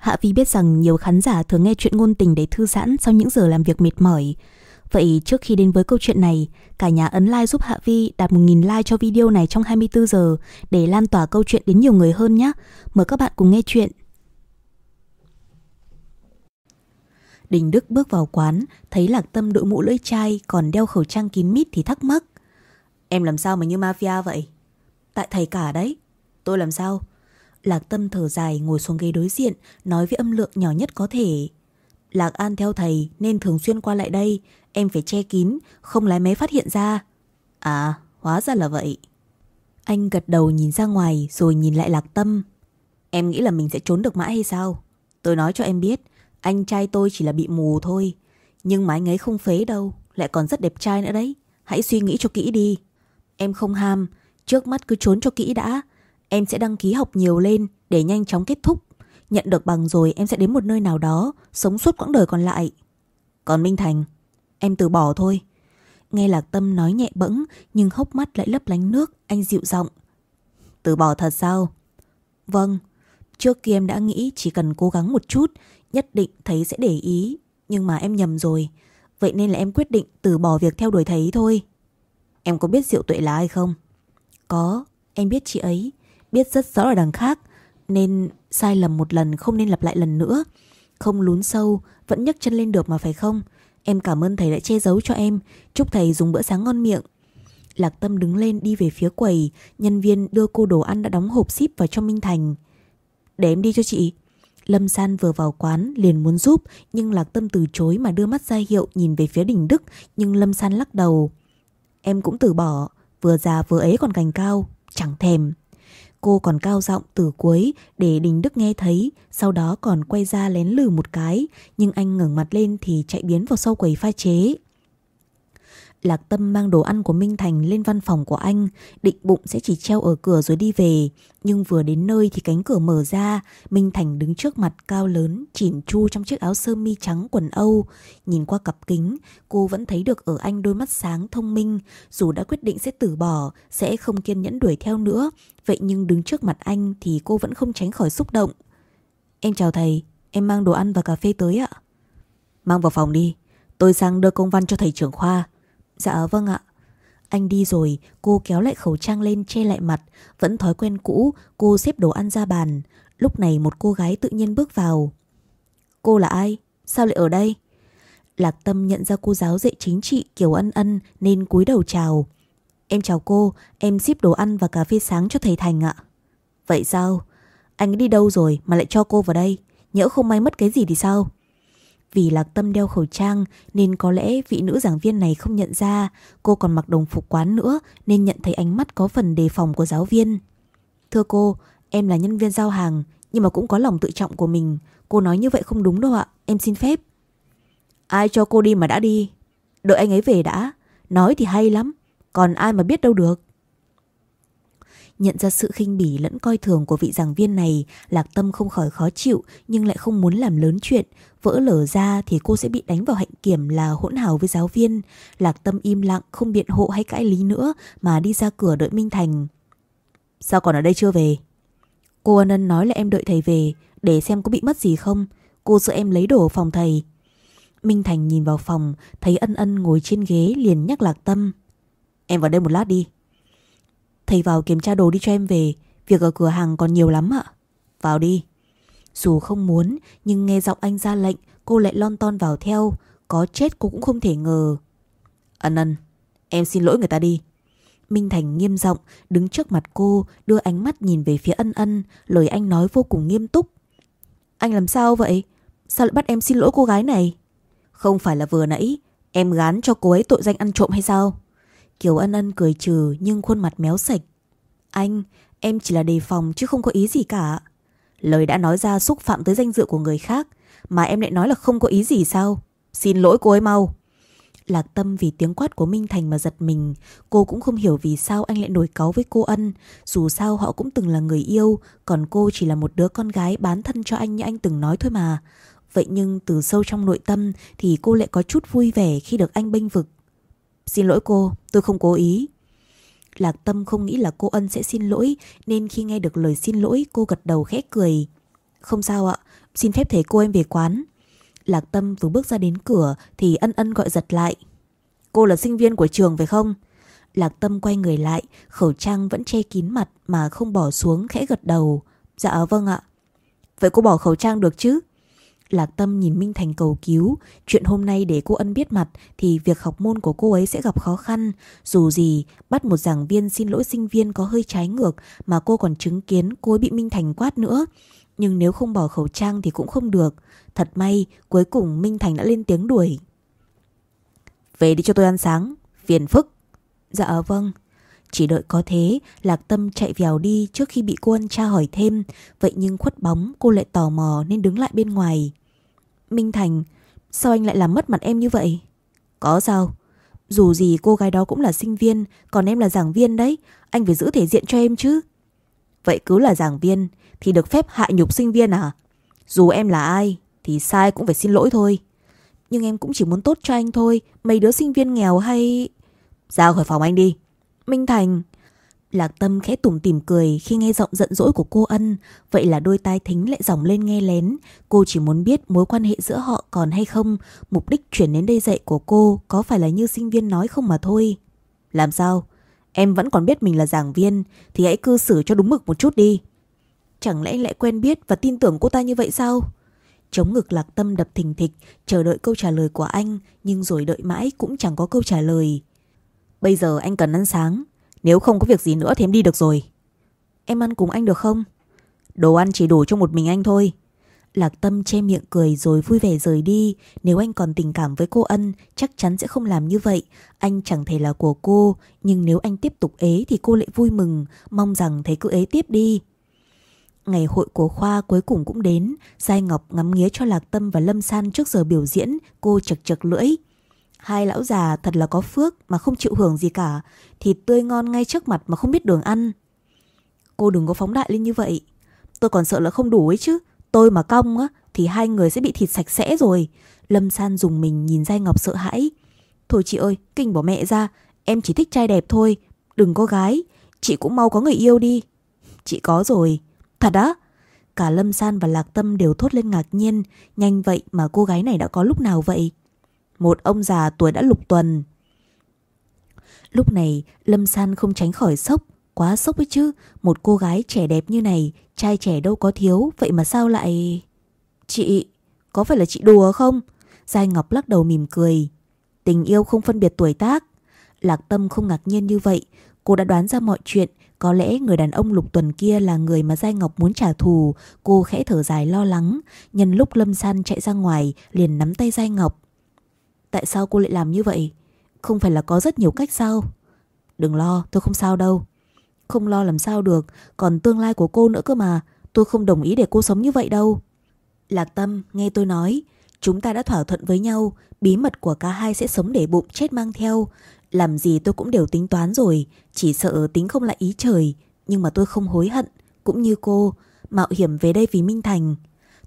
Hạ Vi biết rằng nhiều khán giả thường nghe chuyện ngôn tình để thư giãn sau những giờ làm việc mệt mỏi. Vậy trước khi đến với câu chuyện này, cả nhà ấn like giúp Hạ Vi đạt 1.000 like cho video này trong 24 giờ để lan tỏa câu chuyện đến nhiều người hơn nhé. Mời các bạn cùng nghe chuyện. Đình Đức bước vào quán, thấy Lạc Tâm đội mũ lưỡi chai còn đeo khẩu trang kín mít thì thắc mắc. Em làm sao mà như mafia vậy? Tại thầy cả đấy. Tôi làm sao? Lạc Tâm thở dài ngồi xuống ghế đối diện, nói với âm lượng nhỏ nhất có thể. Lạc An theo thầy nên thường xuyên qua lại đây, em phải che kín, không lái máy phát hiện ra. À, hóa ra là vậy. Anh gật đầu nhìn ra ngoài rồi nhìn lại Lạc Tâm. Em nghĩ là mình sẽ trốn được mãi hay sao? Tôi nói cho em biết, anh trai tôi chỉ là bị mù thôi. Nhưng mà anh ấy không phế đâu, lại còn rất đẹp trai nữa đấy. Hãy suy nghĩ cho kỹ đi. Em không ham, trước mắt cứ trốn cho kỹ đã. Em sẽ đăng ký học nhiều lên để nhanh chóng kết thúc. Nhận được bằng rồi em sẽ đến một nơi nào đó, sống suốt quãng đời còn lại. Còn Minh Thành, em từ bỏ thôi. Nghe Lạc Tâm nói nhẹ bẫng nhưng hốc mắt lại lấp lánh nước, anh dịu giọng. Từ bỏ thật sao? Vâng, trước kia em đã nghĩ chỉ cần cố gắng một chút, nhất định thấy sẽ để ý. Nhưng mà em nhầm rồi, vậy nên là em quyết định từ bỏ việc theo đuổi thấy thôi. Em có biết Diệu Tuệ là ai không? Có, em biết chị ấy, biết rất rõ ở đằng khác, nên sai lầm một lần không nên lặp lại lần nữa. Không lún sâu, vẫn nhấc chân lên được mà phải không? Em cảm ơn thầy đã che giấu cho em, chúc thầy dùng bữa sáng ngon miệng. Lạc Tâm đứng lên đi về phía quầy, nhân viên đưa cô đồ ăn đã đóng hộp ship vào cho Minh Thành. Để em đi cho chị. Lâm San vừa vào quán liền muốn giúp nhưng Lạc Tâm từ chối mà đưa mắt ra hiệu nhìn về phía đỉnh Đức nhưng Lâm San lắc đầu. Em cũng từ bỏ, vừa già vừa ấy còn cành cao, chẳng thèm. Cô còn cao giọng từ cuối để Đình Đức nghe thấy, sau đó còn quay ra lén lừ một cái, nhưng anh ngẩng mặt lên thì chạy biến vào sau quầy pha chế. Lạc Tâm mang đồ ăn của Minh Thành lên văn phòng của anh, định bụng sẽ chỉ treo ở cửa rồi đi về. Nhưng vừa đến nơi thì cánh cửa mở ra, Minh Thành đứng trước mặt cao lớn, chỉn chu trong chiếc áo sơ mi trắng quần Âu. Nhìn qua cặp kính, cô vẫn thấy được ở anh đôi mắt sáng thông minh, dù đã quyết định sẽ từ bỏ, sẽ không kiên nhẫn đuổi theo nữa. Vậy nhưng đứng trước mặt anh thì cô vẫn không tránh khỏi xúc động. Em chào thầy, em mang đồ ăn và cà phê tới ạ. Mang vào phòng đi, tôi sang đưa công văn cho thầy trưởng khoa. Dạ vâng ạ. Anh đi rồi, cô kéo lại khẩu trang lên che lại mặt, vẫn thói quen cũ, cô xếp đồ ăn ra bàn. Lúc này một cô gái tự nhiên bước vào. Cô là ai? Sao lại ở đây? Lạc Tâm nhận ra cô giáo dạy chính trị Kiều Ân Ân nên cúi đầu chào. Em chào cô, em ship đồ ăn và cà phê sáng cho thầy Thành ạ. Vậy sao? Anh đi đâu rồi mà lại cho cô vào đây? Nhỡ không may mất cái gì thì sao? Vì Lạc Tâm đeo khẩu trang nên có lẽ vị nữ giảng viên này không nhận ra cô còn mặc đồng phục quán nữa nên nhận thấy ánh mắt có phần đề phòng của giáo viên. Thưa cô, em là nhân viên giao hàng nhưng mà cũng có lòng tự trọng của mình. Cô nói như vậy không đúng đâu ạ, em xin phép. Ai cho cô đi mà đã đi? Đợi anh ấy về đã. Nói thì hay lắm, còn ai mà biết đâu được. Nhận ra sự khinh bỉ lẫn coi thường của vị giảng viên này, Lạc Tâm không khỏi khó chịu nhưng lại không muốn làm lớn chuyện. Vỡ lở ra thì cô sẽ bị đánh vào hạnh kiểm là hỗn hào với giáo viên. Lạc Tâm im lặng, không biện hộ hay cãi lý nữa mà đi ra cửa đợi Minh Thành. Sao còn ở đây chưa về? Cô Ân Ân nói là em đợi thầy về để xem có bị mất gì không. Cô sợ em lấy đồ phòng thầy. Minh Thành nhìn vào phòng, thấy Ân Ân ngồi trên ghế liền nhắc Lạc Tâm. Em vào đây một lát đi. Thầy vào kiểm tra đồ đi cho em về Việc ở cửa hàng còn nhiều lắm ạ Vào đi Dù không muốn, nhưng nghe giọng anh ra lệnh, Cô lại lon ton vào theo Có chết cô cũng không thể ngờ Ân ân Em xin lỗi người ta đi Minh Thành nghiêm giọng, đứng trước mặt cô, đưa ánh mắt nhìn về phía ân ân lời anh nói vô cùng nghiêm túc. Anh làm sao vậy? Sao lại bắt em xin lỗi cô gái này? Không phải là vừa nãy, em gán cho cô ấy tội danh ăn trộm hay sao? Kiều ân ân cười trừ nhưng khuôn mặt méo sạch. Anh, em chỉ là đề phòng chứ không có ý gì cả. Lời đã nói ra xúc phạm tới danh dự của người khác mà em lại nói là không có ý gì sao? Xin lỗi cô ấy mau. Lạc tâm vì tiếng quát của Minh Thành mà giật mình Cô cũng không hiểu vì sao anh lại nổi cáu với cô ân Dù sao họ cũng từng là người yêu Còn cô chỉ là một đứa con gái bán thân cho anh như anh từng nói thôi mà Vậy nhưng từ sâu trong nội tâm Thì cô lại có chút vui vẻ khi được anh bênh vực Xin lỗi cô, tôi không cố ý. Lạc Tâm không nghĩ là cô Ân sẽ xin lỗi nên khi nghe được lời xin lỗi cô gật đầu khẽ cười. Không sao ạ, xin phép thầy cô em về quán. Lạc Tâm vừa bước ra đến cửa thì ân ân gọi giật lại. Cô là sinh viên của trường phải không? Lạc Tâm quay người lại, khẩu trang vẫn che kín mặt mà không bỏ xuống khẽ gật đầu. Dạ vâng ạ. Vậy cô bỏ khẩu trang được chứ? Lạc Tâm nhìn Minh Thành cầu cứu, chuyện hôm nay để cô ân biết mặt thì việc học môn của cô ấy sẽ gặp khó khăn. Dù gì, bắt một giảng viên xin lỗi sinh viên có hơi trái ngược mà cô còn chứng kiến cô ấy bị Minh Thành quát nữa. Nhưng nếu không bỏ khẩu trang thì cũng không được. Thật may, cuối cùng Minh Thành đã lên tiếng đuổi. Về đi cho tôi ăn sáng, phiền phức. Dạ vâng. Chỉ đợi có thế, Lạc Tâm chạy vèo đi trước khi bị cô ân tra hỏi thêm. Vậy nhưng khuất bóng, cô lại tò mò nên đứng lại bên ngoài. Minh Thành, sao anh lại làm mất mặt em như vậy? Có sao? Dù gì cô gái đó cũng là sinh viên, còn em là giảng viên đấy. Anh phải giữ thể diện cho em chứ. Vậy cứ là giảng viên, thì được phép hạ nhục sinh viên à? Dù em là ai, thì sai cũng phải xin lỗi thôi. Nhưng em cũng chỉ muốn tốt cho anh thôi. Mấy đứa sinh viên nghèo hay... Ra khỏi phòng anh đi. Minh Thành... Lạc Tâm khẽ tủm tỉm cười khi nghe giọng giận dỗi của cô Ân, vậy là đôi tai thính lại dòng lên nghe lén. Cô chỉ muốn biết mối quan hệ giữa họ còn hay không, mục đích chuyển đến đây dạy của cô có phải là như sinh viên nói không mà thôi. Làm sao? Em vẫn còn biết mình là giảng viên, thì hãy cư xử cho đúng mực một chút đi. Chẳng lẽ lại quen biết và tin tưởng cô ta như vậy sao? Chống ngực lạc tâm đập thình thịch, chờ đợi câu trả lời của anh, nhưng rồi đợi mãi cũng chẳng có câu trả lời. Bây giờ anh cần ăn sáng, nếu không có việc gì nữa thì em đi được rồi. Em ăn cùng anh được không? Đồ ăn chỉ đủ cho một mình anh thôi. Lạc Tâm che miệng cười rồi vui vẻ rời đi. Nếu anh còn tình cảm với cô Ân, chắc chắn sẽ không làm như vậy. Anh chẳng thể là của cô, nhưng nếu anh tiếp tục ế thì cô lại vui mừng, mong rằng thấy cứ ế tiếp đi. Ngày hội của khoa cuối cùng cũng đến, Giai Ngọc ngắm nghía cho Lạc Tâm và Lâm San trước giờ biểu diễn, cô chật chật lưỡi. Hai lão già thật là có phước mà không chịu hưởng gì cả, thịt tươi ngon ngay trước mặt mà không biết đường ăn. Cô đừng có phóng đại lên như vậy. Tôi còn sợ là không đủ ấy chứ. Tôi mà cong á thì hai người sẽ bị thịt sạch sẽ rồi. Lâm San dùng mình nhìn Giai Ngọc sợ hãi. Thôi chị ơi, kinh bỏ mẹ ra, em chỉ thích trai đẹp thôi, đừng có gái. Chị cũng mau có người yêu đi. Chị có rồi. Thật á? Cả Lâm San và Lạc Tâm đều thốt lên ngạc nhiên. Nhanh vậy mà cô gái này đã có lúc nào vậy? Một ông già tuổi đã lục tuần. Lúc này Lâm San không tránh khỏi sốc. Quá sốc ấy chứ. Một cô gái trẻ đẹp như này, trai trẻ đâu có thiếu. Vậy mà sao lại... Chị, có phải là chị đùa không? Giai Ngọc lắc đầu mỉm cười. Tình yêu không phân biệt tuổi tác. Lạc Tâm không ngạc nhiên như vậy. Cô đã đoán ra mọi chuyện có lẽ người đàn ông lục tuần kia là người mà Giai Ngọc muốn trả thù, cô khẽ thở dài lo lắng. Nhân lúc Lâm San chạy ra ngoài, liền nắm tay Giai Ngọc. Tại sao cô lại làm như vậy? Không phải là có rất nhiều cách sao? Đừng lo, tôi không sao đâu. Không lo làm sao được, còn tương lai của cô nữa cơ mà. Tôi không đồng ý để cô sống như vậy đâu. Lạc Tâm, nghe tôi nói, chúng ta đã thỏa thuận với nhau, bí mật của cả hai sẽ sống để bụng chết mang theo. Làm gì tôi cũng đều tính toán rồi, chỉ sợ tính không lại ý trời, nhưng mà tôi không hối hận, cũng như cô, mạo hiểm về đây vì Minh Thành.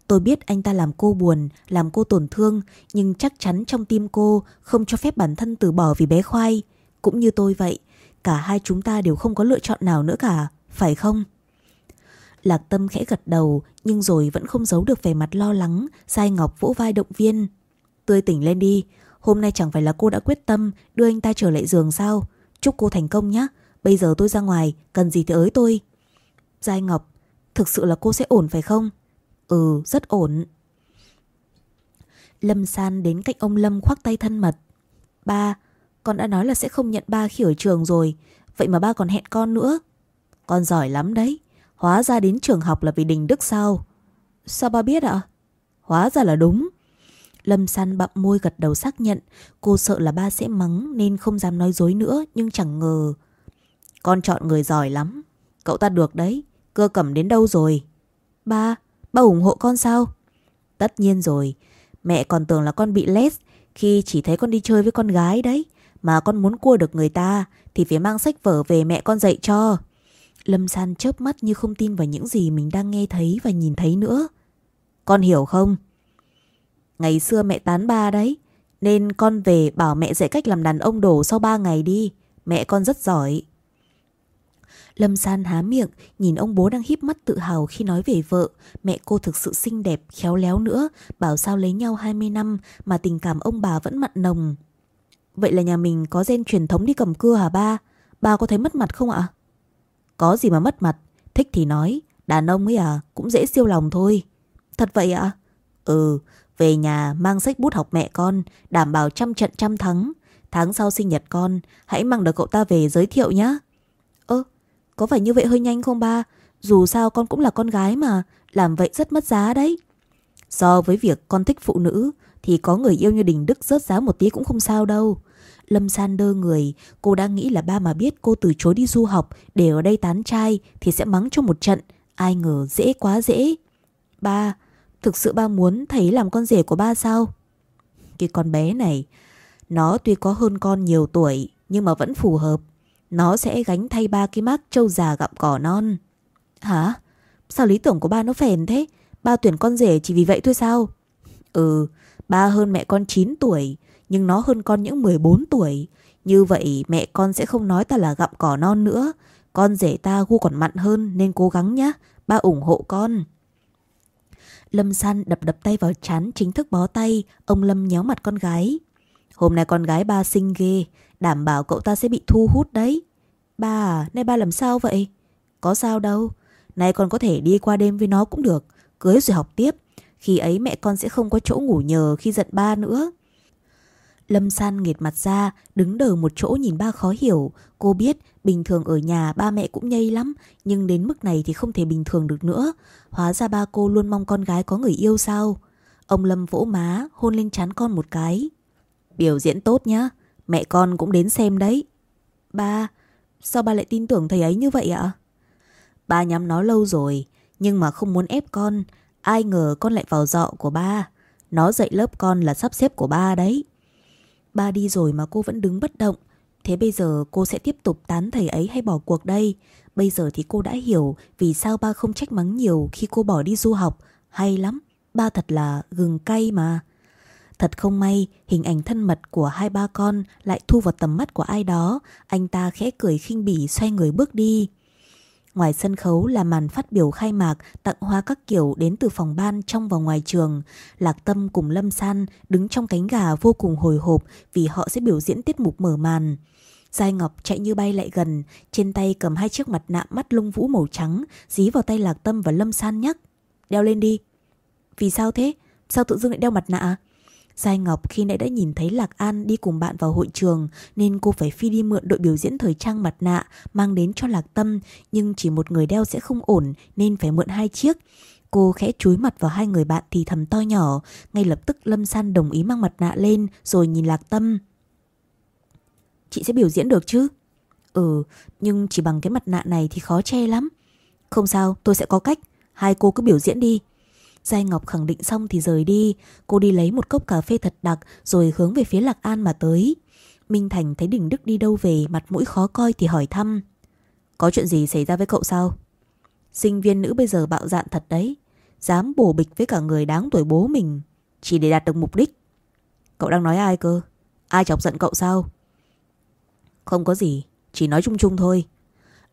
Tôi biết anh ta làm cô buồn, làm cô tổn thương, nhưng chắc chắn trong tim cô không cho phép bản thân từ bỏ vì bé khoai. Cũng như tôi vậy, cả hai chúng ta đều không có lựa chọn nào nữa cả, phải không? Lạc Tâm khẽ gật đầu, nhưng rồi vẫn không giấu được vẻ mặt lo lắng, Sai Ngọc vỗ vai động viên. Tươi tỉnh lên đi, Hôm nay chẳng phải là cô đã quyết tâm đưa anh ta trở lại giường sao? Chúc cô thành công nhé. Bây giờ tôi ra ngoài, cần gì thì ới tôi. Giai Ngọc, thực sự là cô sẽ ổn phải không? Ừ, rất ổn. Lâm San đến cạnh ông Lâm khoác tay thân mật. Ba, con đã nói là sẽ không nhận ba khi ở trường rồi. Vậy mà ba còn hẹn con nữa. Con giỏi lắm đấy. Hóa ra đến trường học là vì đình đức sao? Sao ba biết ạ? Hóa ra là đúng. Lâm San bặm môi gật đầu xác nhận Cô sợ là ba sẽ mắng Nên không dám nói dối nữa Nhưng chẳng ngờ Con chọn người giỏi lắm Cậu ta được đấy Cơ cẩm đến đâu rồi Ba Ba ủng hộ con sao? Tất nhiên rồi. Mẹ còn tưởng là con bị lết Khi chỉ thấy con đi chơi với con gái đấy. Mà con muốn cua được người ta Thì phải mang sách vở về mẹ con dạy cho. Lâm San chớp mắt như không tin vào những gì mình đang nghe thấy và nhìn thấy nữa. Con hiểu không? Ngày xưa mẹ tán ba đấy, Nên con về bảo mẹ dạy cách làm đàn ông đổ sau ba ngày đi. Mẹ con rất giỏi. Lâm San há miệng, nhìn ông bố đang híp mắt tự hào khi nói về vợ. Mẹ cô thực sự xinh đẹp, khéo léo nữa, bảo sao lấy nhau 20 năm mà tình cảm ông bà vẫn mặn nồng. Vậy là nhà mình có gen truyền thống đi cầm cưa hả ba? Ba có thấy mất mặt không ạ? Có gì mà mất mặt, thích thì nói, đàn ông ấy à, cũng dễ siêu lòng thôi. Thật vậy ạ? Ừ, về nhà mang sách bút học mẹ con, đảm bảo trăm trận trăm thắng. Tháng sau sinh nhật con, hãy mang được cậu ta về giới thiệu nhé. Có phải như vậy hơi nhanh không ba? Dù sao con cũng là con gái mà, làm vậy rất mất giá đấy. So với việc con thích phụ nữ, thì có người yêu như Đình Đức rớt giá một tí cũng không sao đâu. Lâm San đơ người, cô đang nghĩ là ba mà biết cô từ chối đi du học để ở đây tán trai thì sẽ mắng cho một trận. Ai ngờ dễ quá dễ. Ba, thực sự ba muốn thấy làm con rể của ba sao? Cái con bé này, nó tuy có hơn con nhiều tuổi nhưng mà vẫn phù hợp. Nó sẽ gánh thay ba cái mác trâu già gặm cỏ non. Hả? Sao lý tưởng của ba nó phèn thế? Ba tuyển con rể chỉ vì vậy thôi sao? Ừ, ba hơn mẹ con 9 tuổi, nhưng nó hơn con những 14 tuổi. Như vậy mẹ con sẽ không nói ta là gặm cỏ non nữa. Con rể ta gu còn mặn hơn nên cố gắng nhá. Ba ủng hộ con. Lâm San đập đập tay vào chán chính thức bó tay. Ông Lâm nhéo mặt con gái. Hôm nay con gái ba xinh ghê. Đảm bảo cậu ta sẽ bị thu hút đấy. Ba à, nay ba làm sao vậy? Có sao đâu. Nay con có thể đi qua đêm với nó cũng được. Cưới rồi học tiếp. Khi ấy mẹ con sẽ không có chỗ ngủ nhờ khi giận ba nữa. Lâm San nghệt mặt ra, đứng đờ một chỗ nhìn ba khó hiểu. Cô biết bình thường ở nhà ba mẹ cũng nhây lắm, nhưng đến mức này thì không thể bình thường được nữa. Hóa ra ba cô luôn mong con gái có người yêu sao? Ông Lâm vỗ má, hôn lên chán con một cái. Biểu diễn tốt nhá, mẹ con cũng đến xem đấy. Ba, sao ba lại tin tưởng thầy ấy như vậy ạ? Ba nhắm nó lâu rồi, nhưng mà không muốn ép con. Ai ngờ con lại vào dọ của ba. Nó dạy lớp con là sắp xếp của ba đấy. Ba đi rồi mà cô vẫn đứng bất động. Thế bây giờ cô sẽ tiếp tục tán thầy ấy hay bỏ cuộc đây? Bây giờ thì cô đã hiểu vì sao ba không trách mắng nhiều khi cô bỏ đi du học. Hay lắm, ba thật là gừng cay mà. Thật không may, hình ảnh thân mật của hai ba con lại thu vào tầm mắt của ai đó. Anh ta khẽ cười khinh bỉ xoay người bước đi. Ngoài sân khấu là màn phát biểu khai mạc tặng hoa các kiểu đến từ phòng ban trong và ngoài trường. Lạc Tâm cùng Lâm San đứng trong cánh gà vô cùng hồi hộp vì họ sẽ biểu diễn tiết mục mở màn. Giai Ngọc chạy như bay lại gần, trên tay cầm hai chiếc mặt nạ mắt lông vũ màu trắng, dí vào tay Lạc Tâm và Lâm San nhắc. Đeo lên đi. Vì sao thế? Sao tự dưng lại đeo mặt nạ? À? Giai Ngọc khi nãy đã nhìn thấy Lạc An đi cùng bạn vào hội trường nên cô phải phi đi mượn đội biểu diễn thời trang mặt nạ mang đến cho Lạc Tâm nhưng chỉ một người đeo sẽ không ổn nên phải mượn hai chiếc. Cô khẽ chúi mặt vào hai người bạn thì thầm to nhỏ, ngay lập tức Lâm San đồng ý mang mặt nạ lên rồi nhìn Lạc Tâm. Chị sẽ biểu diễn được chứ? Ừ, nhưng chỉ bằng cái mặt nạ này thì khó che lắm. Không sao, tôi sẽ có cách. Hai cô cứ biểu diễn đi. Giai Ngọc khẳng định xong thì rời đi. Cô đi lấy một cốc cà phê thật đặc rồi hướng về phía Lạc An mà tới. Minh Thành thấy Đình Đức đi đâu về mặt mũi khó coi thì hỏi thăm. Có chuyện gì xảy ra với cậu sao? Sinh viên nữ bây giờ bạo dạn thật đấy. Dám bổ bịch với cả người đáng tuổi bố mình. Chỉ để đạt được mục đích. Cậu đang nói ai cơ? Ai chọc giận cậu sao? Không có gì, chỉ nói chung chung thôi.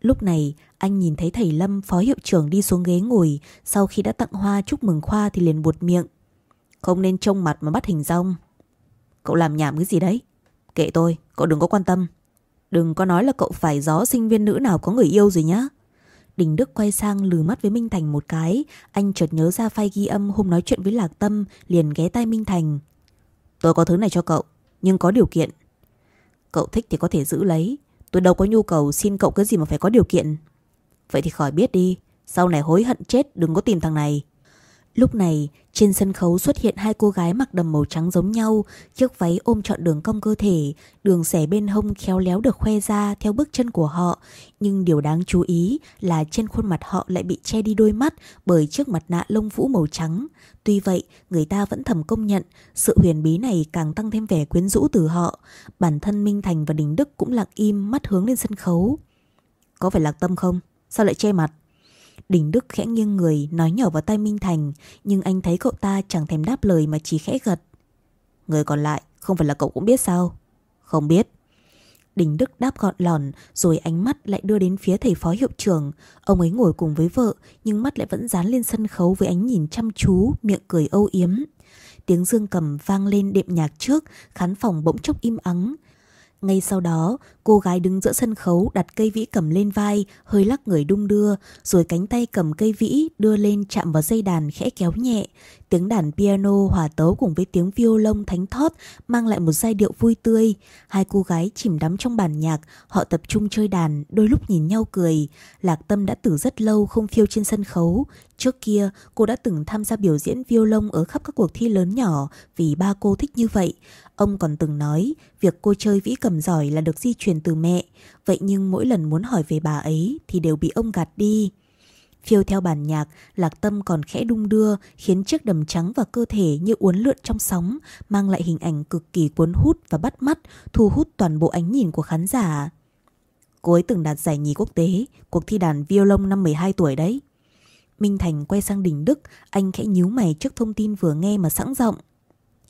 Lúc này anh nhìn thấy thầy Lâm phó hiệu trưởng đi xuống ghế ngồi. Sau khi đã tặng hoa chúc mừng Khoa thì liền buột miệng. Không nên trông mặt mà bắt hình rong. Cậu làm nhảm cái gì đấy? Kệ tôi, cậu đừng có quan tâm. Đừng có nói là cậu phải gió sinh viên nữ nào có người yêu rồi nhá. Đình Đức quay sang lừ mắt với Minh Thành một cái. Anh chợt nhớ ra file ghi âm hôm nói chuyện với Lạc Tâm Liền ghé tay Minh Thành. Tôi có thứ này cho cậu Nhưng có điều kiện. Cậu thích thì có thể giữ lấy. Tôi đâu có nhu cầu xin cậu cái gì mà phải có điều kiện. Vậy thì khỏi biết đi, Sau này hối hận chết đừng có tìm thằng này. Lúc này, trên sân khấu xuất hiện hai cô gái mặc đầm màu trắng giống nhau, Chiếc váy ôm trọn đường cong cơ thể, Đường xẻ bên hông khéo léo được khoe ra theo bước chân của họ Nhưng điều đáng chú ý là trên khuôn mặt họ lại bị che đi đôi mắt Bởi chiếc mặt nạ lông vũ màu trắng Tuy vậy, người ta vẫn thầm công nhận Sự huyền bí này càng tăng thêm vẻ quyến rũ từ họ Bản thân Minh Thành và Đình Đức cũng lặng im, mắt hướng lên sân khấu Có phải lạc tâm không? Sao lại che mặt? Đình Đức khẽ nghiêng người nói nhỏ vào tay Minh Thành Nhưng anh thấy cậu ta chẳng thèm đáp lời mà chỉ khẽ gật Người còn lại không phải là cậu cũng biết sao Không biết Đình Đức đáp gọn lòn rồi ánh mắt lại đưa đến phía thầy phó hiệu trưởng. Ông ấy ngồi cùng với vợ nhưng mắt lại vẫn dán lên sân khấu với ánh nhìn chăm chú, miệng cười âu yếm. Tiếng dương cầm vang lên đệm nhạc trước, khán phòng bỗng chốc im ắng. Ngay sau đó, cô gái đứng giữa sân khấu đặt cây vĩ cầm lên vai, hơi lắc người đung đưa, rồi cánh tay cầm cây vĩ đưa lên chạm vào dây đàn khẽ kéo nhẹ. Tiếng đàn piano hòa tấu cùng với tiếng violon thánh thót mang lại một giai điệu vui tươi. Hai cô gái chìm đắm trong bản nhạc, họ tập trung chơi đàn, đôi lúc nhìn nhau cười. Lạc Tâm đã từ rất lâu không phiêu trên sân khấu. Trước kia, cô đã từng tham gia biểu diễn violon ở khắp các cuộc thi lớn nhỏ vì ba cô thích như vậy. Ông còn từng nói, việc cô chơi vĩ cầm giỏi là được di truyền từ mẹ. Vậy nhưng mỗi lần muốn hỏi về bà ấy thì đều bị ông gạt đi. Phiêu theo bản nhạc, lạc tâm còn khẽ đung đưa, khiến chiếc đầm trắng và cơ thể như uốn lượn trong sóng, mang lại hình ảnh cực kỳ cuốn hút và bắt mắt, thu hút toàn bộ ánh nhìn của khán giả. Cô ấy từng đạt giải nhì quốc tế, cuộc thi đàn violon năm 12 tuổi đấy. Minh Thành quay sang Đình Đức, anh khẽ nhíu mày trước thông tin vừa nghe mà sẵn giọng.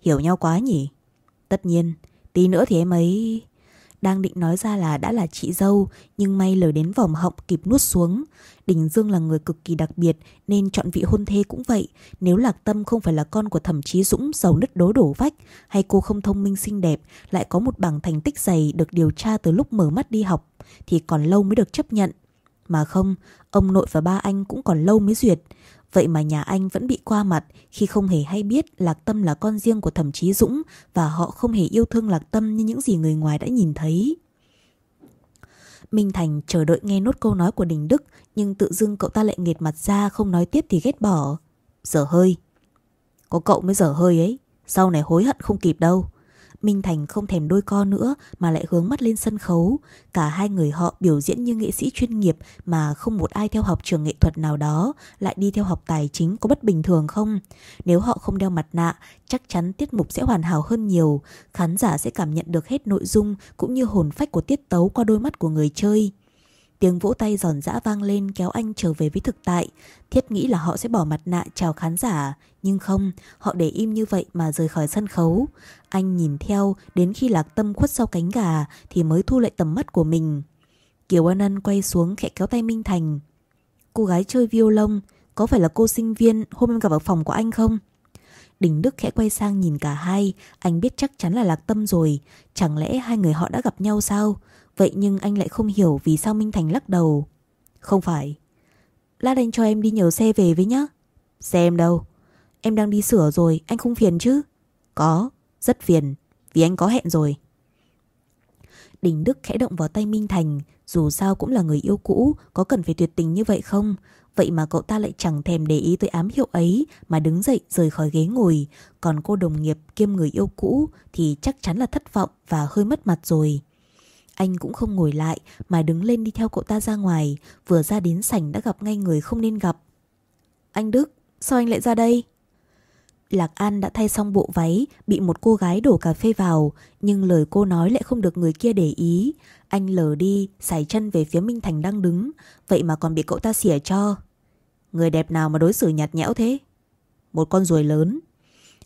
Hiểu nhau quá nhỉ? Tất nhiên, tí nữa thì em ấy... Đang định nói ra là đã là chị dâu Nhưng may lời đến vòng họng kịp nuốt xuống. Đình Dương là người cực kỳ đặc biệt Nên chọn vị hôn thê cũng vậy. Nếu Lạc Tâm không phải là con của thẩm chí Dũng Giàu nứt đố đổ vách Hay cô không thông minh xinh đẹp Lại có một bảng thành tích dày Được điều tra từ lúc mở mắt đi học Thì còn lâu mới được chấp nhận. Mà không, ông nội và ba anh cũng còn lâu mới duyệt. Vậy mà nhà anh vẫn bị qua mặt khi không hề hay biết Lạc Tâm là con riêng của thẩm chí Dũng và họ không hề yêu thương Lạc Tâm như những gì người ngoài đã nhìn thấy. Minh Thành chờ đợi nghe nốt câu nói của Đình Đức nhưng tự dưng cậu ta lại nghệt mặt ra không nói tiếp thì ghét bỏ. Dở hơi. Có cậu mới dở hơi ấy, sau này hối hận không kịp đâu. Minh Thành không thèm đôi co nữa mà lại hướng mắt lên sân khấu. Cả hai người họ biểu diễn như nghệ sĩ chuyên nghiệp mà không một ai theo học trường nghệ thuật nào đó lại đi theo học tài chính có bất bình thường không? Nếu họ không đeo mặt nạ, chắc chắn tiết mục sẽ hoàn hảo hơn nhiều. Khán giả sẽ cảm nhận được hết nội dung cũng như hồn phách của tiết tấu qua đôi mắt của người chơi. Tiếng vỗ tay giòn giã vang lên kéo anh trở về với thực tại. Thiết nghĩ là họ sẽ bỏ mặt nạ chào khán giả. Nhưng không, họ để im như vậy mà rời khỏi sân khấu. Anh nhìn theo đến khi lạc tâm khuất sau cánh gà thì mới thu lại tầm mắt của mình. Kiều An Ân quay xuống khẽ kéo tay Minh Thành. Cô gái chơi violon, có phải là cô sinh viên hôm em gặp ở phòng của anh không? Đình Đức khẽ quay sang nhìn cả hai, anh biết chắc chắn là lạc tâm rồi. Chẳng lẽ hai người họ đã gặp nhau sao? Vậy nhưng anh lại không hiểu vì sao Minh Thành lắc đầu. Không phải. Lát anh cho em đi nhờ xe về với nhá. Xe em đâu? Em đang đi sửa rồi, anh không phiền chứ? Có, rất phiền, vì anh có hẹn rồi. Đình Đức khẽ động vào tay Minh Thành, dù sao cũng là người yêu cũ, có cần phải tuyệt tình như vậy không? Vậy mà cậu ta lại chẳng thèm để ý tới ám hiệu ấy mà đứng dậy rời khỏi ghế ngồi. Còn cô đồng nghiệp kiêm người yêu cũ thì chắc chắn là thất vọng và hơi mất mặt rồi. Anh cũng không ngồi lại mà đứng lên đi theo cậu ta ra ngoài, vừa ra đến sảnh đã gặp ngay người không nên gặp. Anh Đức, sao anh lại ra đây? Lạc An đã thay xong bộ váy, bị một cô gái đổ cà phê vào, nhưng lời cô nói lại không được người kia để ý. Anh lờ đi, xài chân về phía Minh Thành đang đứng, vậy mà còn bị cậu ta xỉa cho. Người đẹp nào mà đối xử nhạt nhẽo thế? Một con ruồi lớn.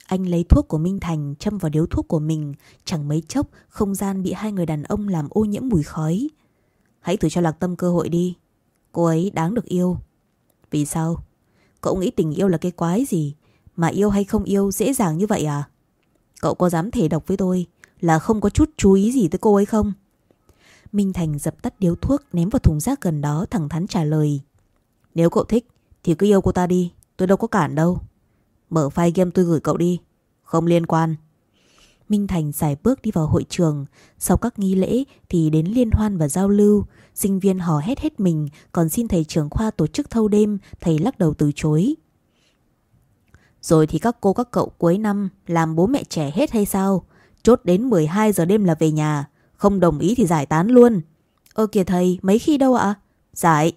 Anh lấy thuốc của Minh Thành châm vào điếu thuốc của mình, chẳng mấy chốc không gian bị hai người đàn ông làm ô nhiễm mùi khói. Hãy thử cho Lạc Tâm cơ hội đi. Cô ấy đáng được yêu. Vì sao? Cậu nghĩ tình yêu là cái quái gì? Mà yêu hay không yêu dễ dàng như vậy à? Cậu có dám thể độc với tôi là không có chút chú ý gì tới cô ấy không? Minh Thành dập tắt điếu thuốc ném vào thùng rác gần đó thẳng thắn trả lời. Nếu cậu thích thì cứ yêu cô ta đi, tôi đâu có cản đâu. Mở file game tôi gửi cậu đi, không liên quan. Minh Thành giải bước đi vào hội trường, sau các nghi lễ thì đến liên hoan và giao lưu, sinh viên hò hét hết mình, còn xin thầy trưởng khoa tổ chức thâu đêm, thầy lắc đầu từ chối. Rồi thì các cô các cậu cuối năm làm bố mẹ trẻ hết hay sao? Chốt đến 12 giờ đêm là về nhà, không đồng ý thì giải tán luôn. Ơ kìa thầy, mấy khi đâu ạ? Giải.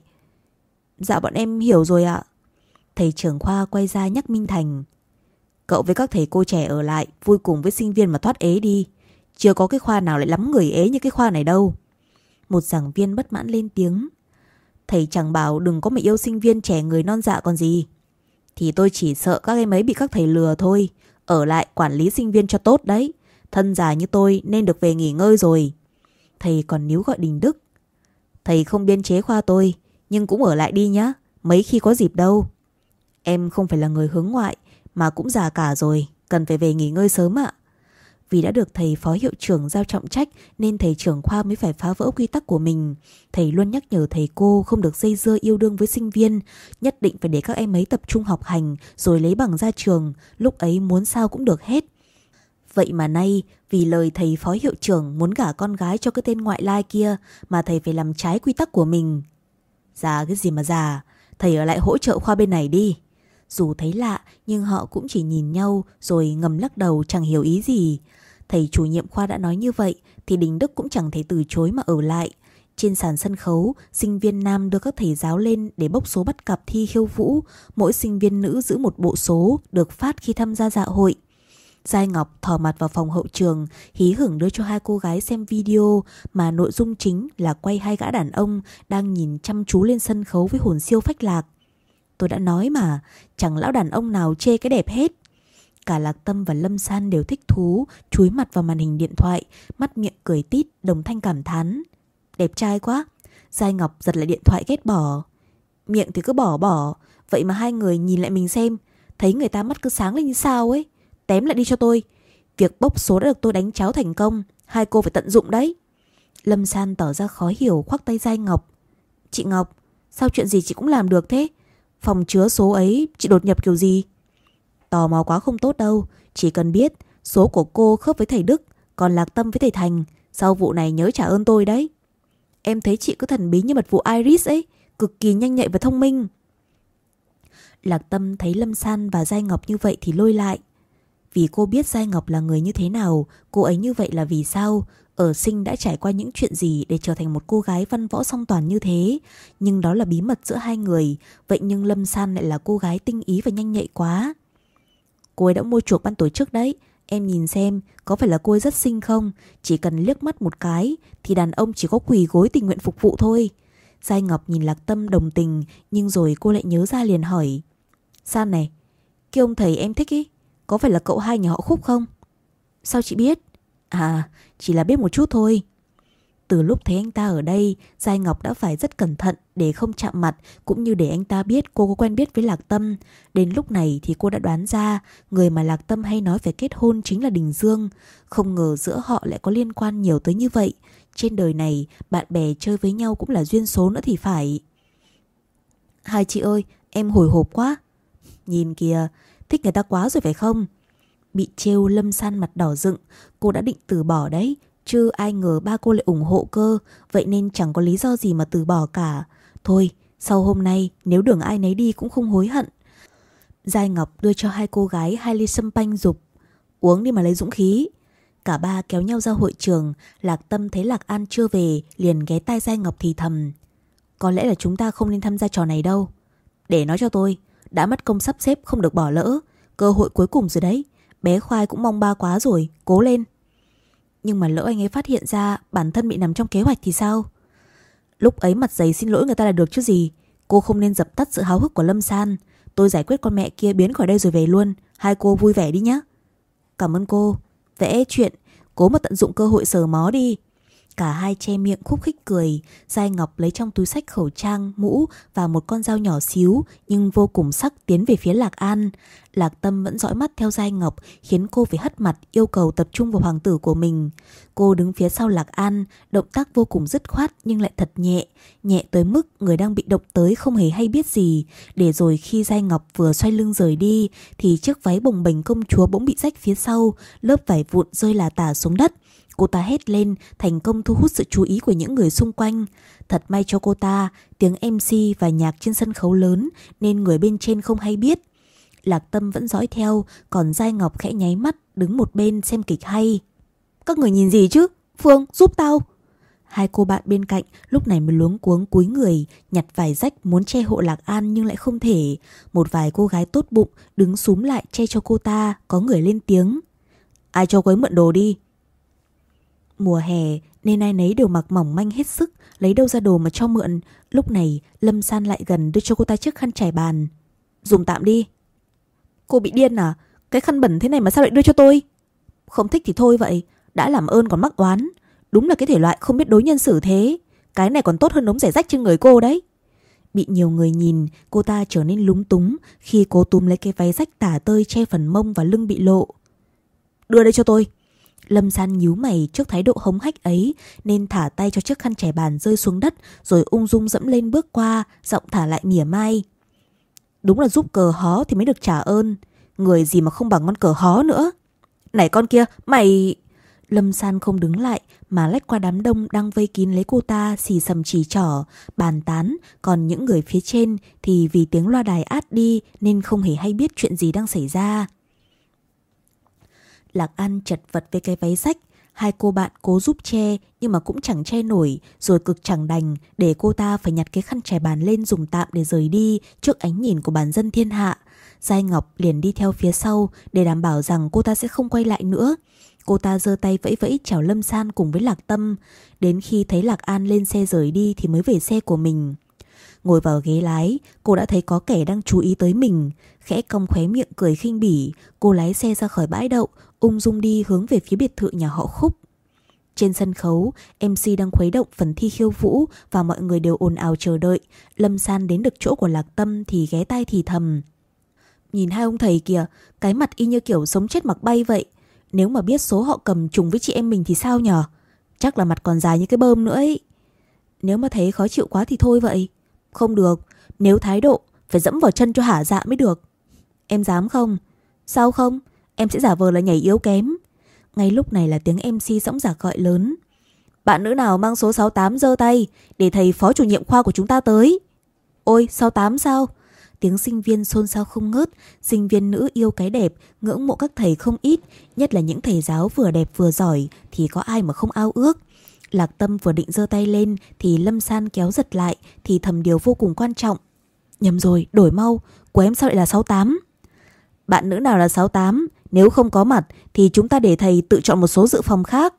Dạ bọn em hiểu rồi ạ. Thầy trưởng khoa quay ra nhắc Minh Thành. Cậu với các thầy cô trẻ ở lại, vui cùng với sinh viên mà thoát ế đi. Chưa có cái khoa nào lại lắm người ế như cái khoa này đâu. Một giảng viên bất mãn lên tiếng. Thầy chẳng bảo đừng có mà yêu sinh viên trẻ người non dạ còn gì. Thì tôi chỉ sợ các em ấy bị các thầy lừa thôi. Ở lại quản lý sinh viên cho tốt đấy. Thân già như tôi nên được về nghỉ ngơi rồi. Thầy còn níu gọi Đình Đức Thầy không biên chế khoa tôi Nhưng cũng ở lại đi nhá Mấy khi có dịp đâu Em không phải là người hướng ngoại Mà cũng già cả rồi Cần phải về nghỉ ngơi sớm ạ Vì đã được thầy phó hiệu trưởng giao trọng trách Nên thầy trưởng khoa mới phải phá vỡ quy tắc của mình Thầy luôn nhắc nhở thầy cô Không được dây dưa yêu đương với sinh viên Nhất định phải để các em ấy tập trung học hành Rồi lấy bằng ra trường Lúc ấy muốn sao cũng được hết Vậy mà nay vì lời thầy phó hiệu trưởng muốn gả con gái cho cái tên ngoại lai kia mà thầy phải làm trái quy tắc của mình. Già cái gì mà già, thầy ở lại hỗ trợ khoa bên này đi. Dù thấy lạ nhưng họ cũng chỉ nhìn nhau rồi ngầm lắc đầu chẳng hiểu ý gì. Thầy chủ nhiệm khoa đã nói như vậy thì Đình Đức cũng chẳng thể từ chối mà ở lại. Trên sàn sân khấu, sinh viên nam đưa các thầy giáo lên để bốc số bắt cặp thi khiêu vũ. Mỗi sinh viên nữ giữ một bộ số được phát khi tham gia dạ hội. Giai Ngọc thò mặt vào phòng hậu trường, hí hửng đưa cho hai cô gái xem video mà nội dung chính là quay hai gã đàn ông đang nhìn chăm chú lên sân khấu với hồn siêu phách lạc. Tôi đã nói mà, chẳng lão đàn ông nào chê cái đẹp hết. Cả Lạc Tâm và Lâm San đều thích thú, chúi mặt vào màn hình điện thoại, mắt miệng cười tít, đồng thanh cảm thán. Đẹp trai quá. Giai Ngọc giật lại điện thoại ghét bỏ. Miệng thì cứ bỏ bỏ, vậy mà hai người nhìn lại mình xem, thấy người ta mắt cứ sáng lên như sao ấy. Tém lại đi cho tôi. Việc bốc số đã được tôi đánh cháo thành công, hai cô phải tận dụng đấy. Lâm San tỏ ra khó hiểu khoác tay Giai Ngọc. Chị Ngọc, sao chuyện gì chị cũng làm được thế? Phòng chứa số ấy chị đột nhập kiểu gì? Tò mò quá không tốt đâu, chỉ cần biết số của cô khớp với thầy Đức, còn lạc tâm với thầy Thành. Sau vụ này nhớ trả ơn tôi đấy. Em thấy chị cứ thần bí như mật vụ Iris ấy, cực kỳ nhanh nhạy và thông minh. Lạc Tâm thấy Lâm San và Giai Ngọc như vậy thì lôi lại. Vì cô biết Giai Ngọc là người như thế nào, cô ấy như vậy là vì sao, ở sinh đã trải qua những chuyện gì để trở thành một cô gái văn võ song toàn như thế. Nhưng đó là bí mật giữa hai người, vậy nhưng Lâm San lại là cô gái tinh ý và nhanh nhạy quá. Cô ấy đã mua chuộc ban tổ chức đấy, em nhìn xem có phải là cô ấy rất xinh không? Chỉ cần liếc mắt một cái thì đàn ông chỉ có quỳ gối tình nguyện phục vụ thôi. Giai Ngọc nhìn Lạc Tâm đồng tình nhưng rồi cô lại nhớ ra liền hỏi. San này, cái ông thầy em thích ý, có phải là cậu hai nhà họ Khúc không? Sao chị biết? À, chỉ là biết một chút thôi. Từ lúc thấy anh ta ở đây, Giai Ngọc đã phải rất cẩn thận để không chạm mặt cũng như để anh ta biết cô có quen biết với Lạc Tâm. Đến lúc này thì cô đã đoán ra người mà Lạc Tâm hay nói phải kết hôn chính là Đình Dương. Không ngờ giữa họ lại có liên quan nhiều tới như vậy. Trên đời này, bạn bè chơi với nhau cũng là duyên số nữa thì phải. Hai chị ơi, em hồi hộp quá. Nhìn kìa, thích người ta quá rồi phải không? Bị trêu lâm san mặt đỏ dựng, cô đã định từ bỏ đấy, chứ ai ngờ ba cô lại ủng hộ cơ, vậy nên chẳng có lý do gì mà từ bỏ cả. Thôi, sau hôm nay nếu đường ai nấy đi cũng không hối hận. Giai Ngọc đưa cho hai cô gái hai ly sâm panh dục. Uống đi mà lấy dũng khí. Cả ba kéo nhau ra hội trường, Lạc Tâm thấy Lạc An chưa về, liền ghé tai Giai Ngọc thì thầm. Có lẽ là chúng ta không nên tham gia trò này đâu. Để nói cho tôi, đã mất công sắp xếp không được bỏ lỡ. Cơ hội cuối cùng rồi đấy. Bé khoai cũng mong ba quá rồi, Cố lên. Nhưng mà lỡ anh ấy phát hiện ra Bản thân bị nằm trong kế hoạch thì sao? Lúc ấy mặt giấy xin lỗi người ta là được chứ gì. Cô không nên dập tắt sự háo hức của Lâm San. Tôi giải quyết con mẹ kia biến khỏi đây rồi về luôn. Hai cô vui vẻ đi nhé Cảm ơn cô. Vẽ chuyện. Cố mà tận dụng cơ hội sờ mó đi. Cả hai che miệng khúc khích cười Giai Ngọc lấy trong túi sách khẩu trang, mũ Và một con dao nhỏ xíu Nhưng vô cùng sắc tiến về phía Lạc An. Lạc Tâm vẫn dõi mắt theo Giai Ngọc Khiến cô phải hất mặt yêu cầu tập trung vào hoàng tử của mình. Cô đứng phía sau Lạc An Động tác vô cùng dứt khoát nhưng lại thật nhẹ Nhẹ tới mức người đang bị động tới không hề hay biết gì. Để rồi khi Giai Ngọc vừa xoay lưng rời đi Thì chiếc váy bồng bềnh công chúa bỗng bị rách phía sau Lớp vải vụn rơi là tả xuống đất. Cô ta hét lên, thành công thu hút sự chú ý của những người xung quanh. Thật may cho cô ta, tiếng MC và nhạc trên sân khấu lớn nên người bên trên không hay biết. Lạc Tâm vẫn dõi theo, còn Giai Ngọc khẽ nháy mắt đứng một bên xem kịch hay. Các người nhìn gì chứ? Phương, giúp tao! Hai cô bạn bên cạnh lúc này mới luống cuống cúi người, nhặt vài rách muốn che hộ Lạc An nhưng lại không thể. Một vài cô gái tốt bụng đứng súm lại che cho cô ta, có người lên tiếng. Ai cho quấy mượn đồ đi, Mùa hè, nên ai nấy đều mặc mỏng manh hết sức, Lấy đâu ra đồ mà cho mượn. Lúc này, Lâm San lại gần đưa cho cô ta chiếc khăn trải bàn. Dùng tạm đi. Cô bị điên à? Cái khăn bẩn thế này mà sao lại đưa cho tôi? Không thích thì thôi vậy, Đã làm ơn còn mắc oán. Đúng là cái thể loại không biết đối nhân xử thế. Cái này còn tốt hơn đống rẻ rách trên người cô đấy. Bị nhiều người nhìn, Cô ta trở nên lúng túng Khi cô túm lấy cái váy rách tả tơi che phần mông và lưng bị lộ. Đưa đây cho tôi. Lâm San nhíu mày trước thái độ hống hách ấy nên thả tay cho chiếc khăn trải bàn rơi xuống đất rồi ung dung dẫm lên bước qua, giọng thả lại mỉa mai. Đúng là giúp cờ hó thì mới được trả ơn. Người gì mà không bằng con cờ hó nữa. Này con kia, mày... Lâm San không đứng lại mà lách qua đám đông đang vây kín lấy cô ta xì sầm chỉ trỏ, bàn tán, còn những người phía trên thì vì tiếng loa đài át đi nên không hề hay biết chuyện gì đang xảy ra. Lạc An chật vật với cái váy rách, hai cô bạn cố giúp che nhưng mà cũng chẳng che nổi, rồi cực chẳng đành để cô ta phải nhặt cái khăn trải bàn lên dùng tạm để rời đi trước ánh nhìn của bản dân thiên hạ. Giai Ngọc liền đi theo phía sau để đảm bảo rằng cô ta sẽ không quay lại nữa. Cô ta giơ tay vẫy vẫy chào Lâm San cùng với Lạc Tâm. Đến khi thấy Lạc An lên xe rời đi thì mới về xe của mình. Ngồi vào ghế lái, cô đã thấy có kẻ đang chú ý tới mình. Khẽ cong khóe miệng cười khinh bỉ, cô lái xe ra khỏi bãi đậu, ung dung đi hướng về phía biệt thự nhà họ Khúc. Trên sân khấu, MC đang khuấy động phần thi khiêu vũ và mọi người đều ồn ào chờ đợi. Lâm San đến được chỗ của Lạc Tâm thì ghé tay thì thầm. Nhìn hai ông thầy kìa, cái mặt y như kiểu sống chết mặc bay vậy. Nếu mà biết số họ cầm trùng với chị em mình thì sao nhở? Chắc là mặt còn dài như cái bơm nữa ấy. Nếu mà thấy khó chịu quá thì thôi vậy. Không được, nếu thái độ phải dẫm vào chân cho hả dạ mới được. Em dám không? Sao không? Em sẽ giả vờ là nhảy yếu kém. Ngay lúc này là tiếng MC dõng giả gọi lớn. Bạn nữ nào mang số 68 giơ tay để thầy phó chủ nhiệm khoa của chúng ta tới. Ôi, 68 sao? Tiếng sinh viên xôn xao không ngớt, sinh viên nữ yêu cái đẹp, ngưỡng mộ các thầy không ít, nhất là những thầy giáo vừa đẹp vừa giỏi thì có ai mà không ao ước. Lạc Tâm vừa định giơ tay lên thì Lâm San kéo giật lại thì thầm điều vô cùng quan trọng. Nhầm rồi, đổi mau, của em sao lại là 68? Bạn nữ nào là 68? Nếu không có mặt thì chúng ta để thầy tự chọn một số dự phòng khác.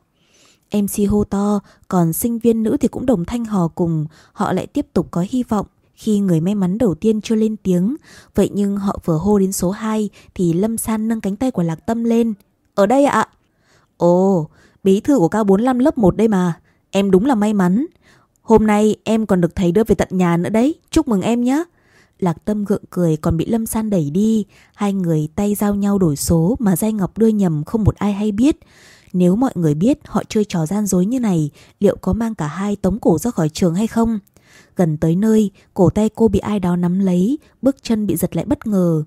MC hô to, còn sinh viên nữ thì cũng đồng thanh hò cùng, họ lại tiếp tục có hy vọng khi người may mắn đầu tiên chưa lên tiếng. Vậy nhưng họ vừa hô đến số 2 thì Lâm San nâng cánh tay của Lạc Tâm lên. Ở đây ạ? Ồ, bí thư của cao 45 lớp 1 đây mà. Em đúng là may mắn. Hôm nay em còn được thầy đưa về tận nhà nữa đấy. Chúc mừng em nhé. Lạc Tâm gượng cười còn bị Lâm San đẩy đi. Hai người tay giao nhau đổi số mà Giai Ngọc đưa nhầm không một ai hay biết. Nếu mọi người biết họ chơi trò gian dối như này, liệu có mang cả hai tống cổ ra khỏi trường hay không? Gần tới nơi, cổ tay cô bị ai đó nắm lấy, bước chân bị giật lại bất ngờ.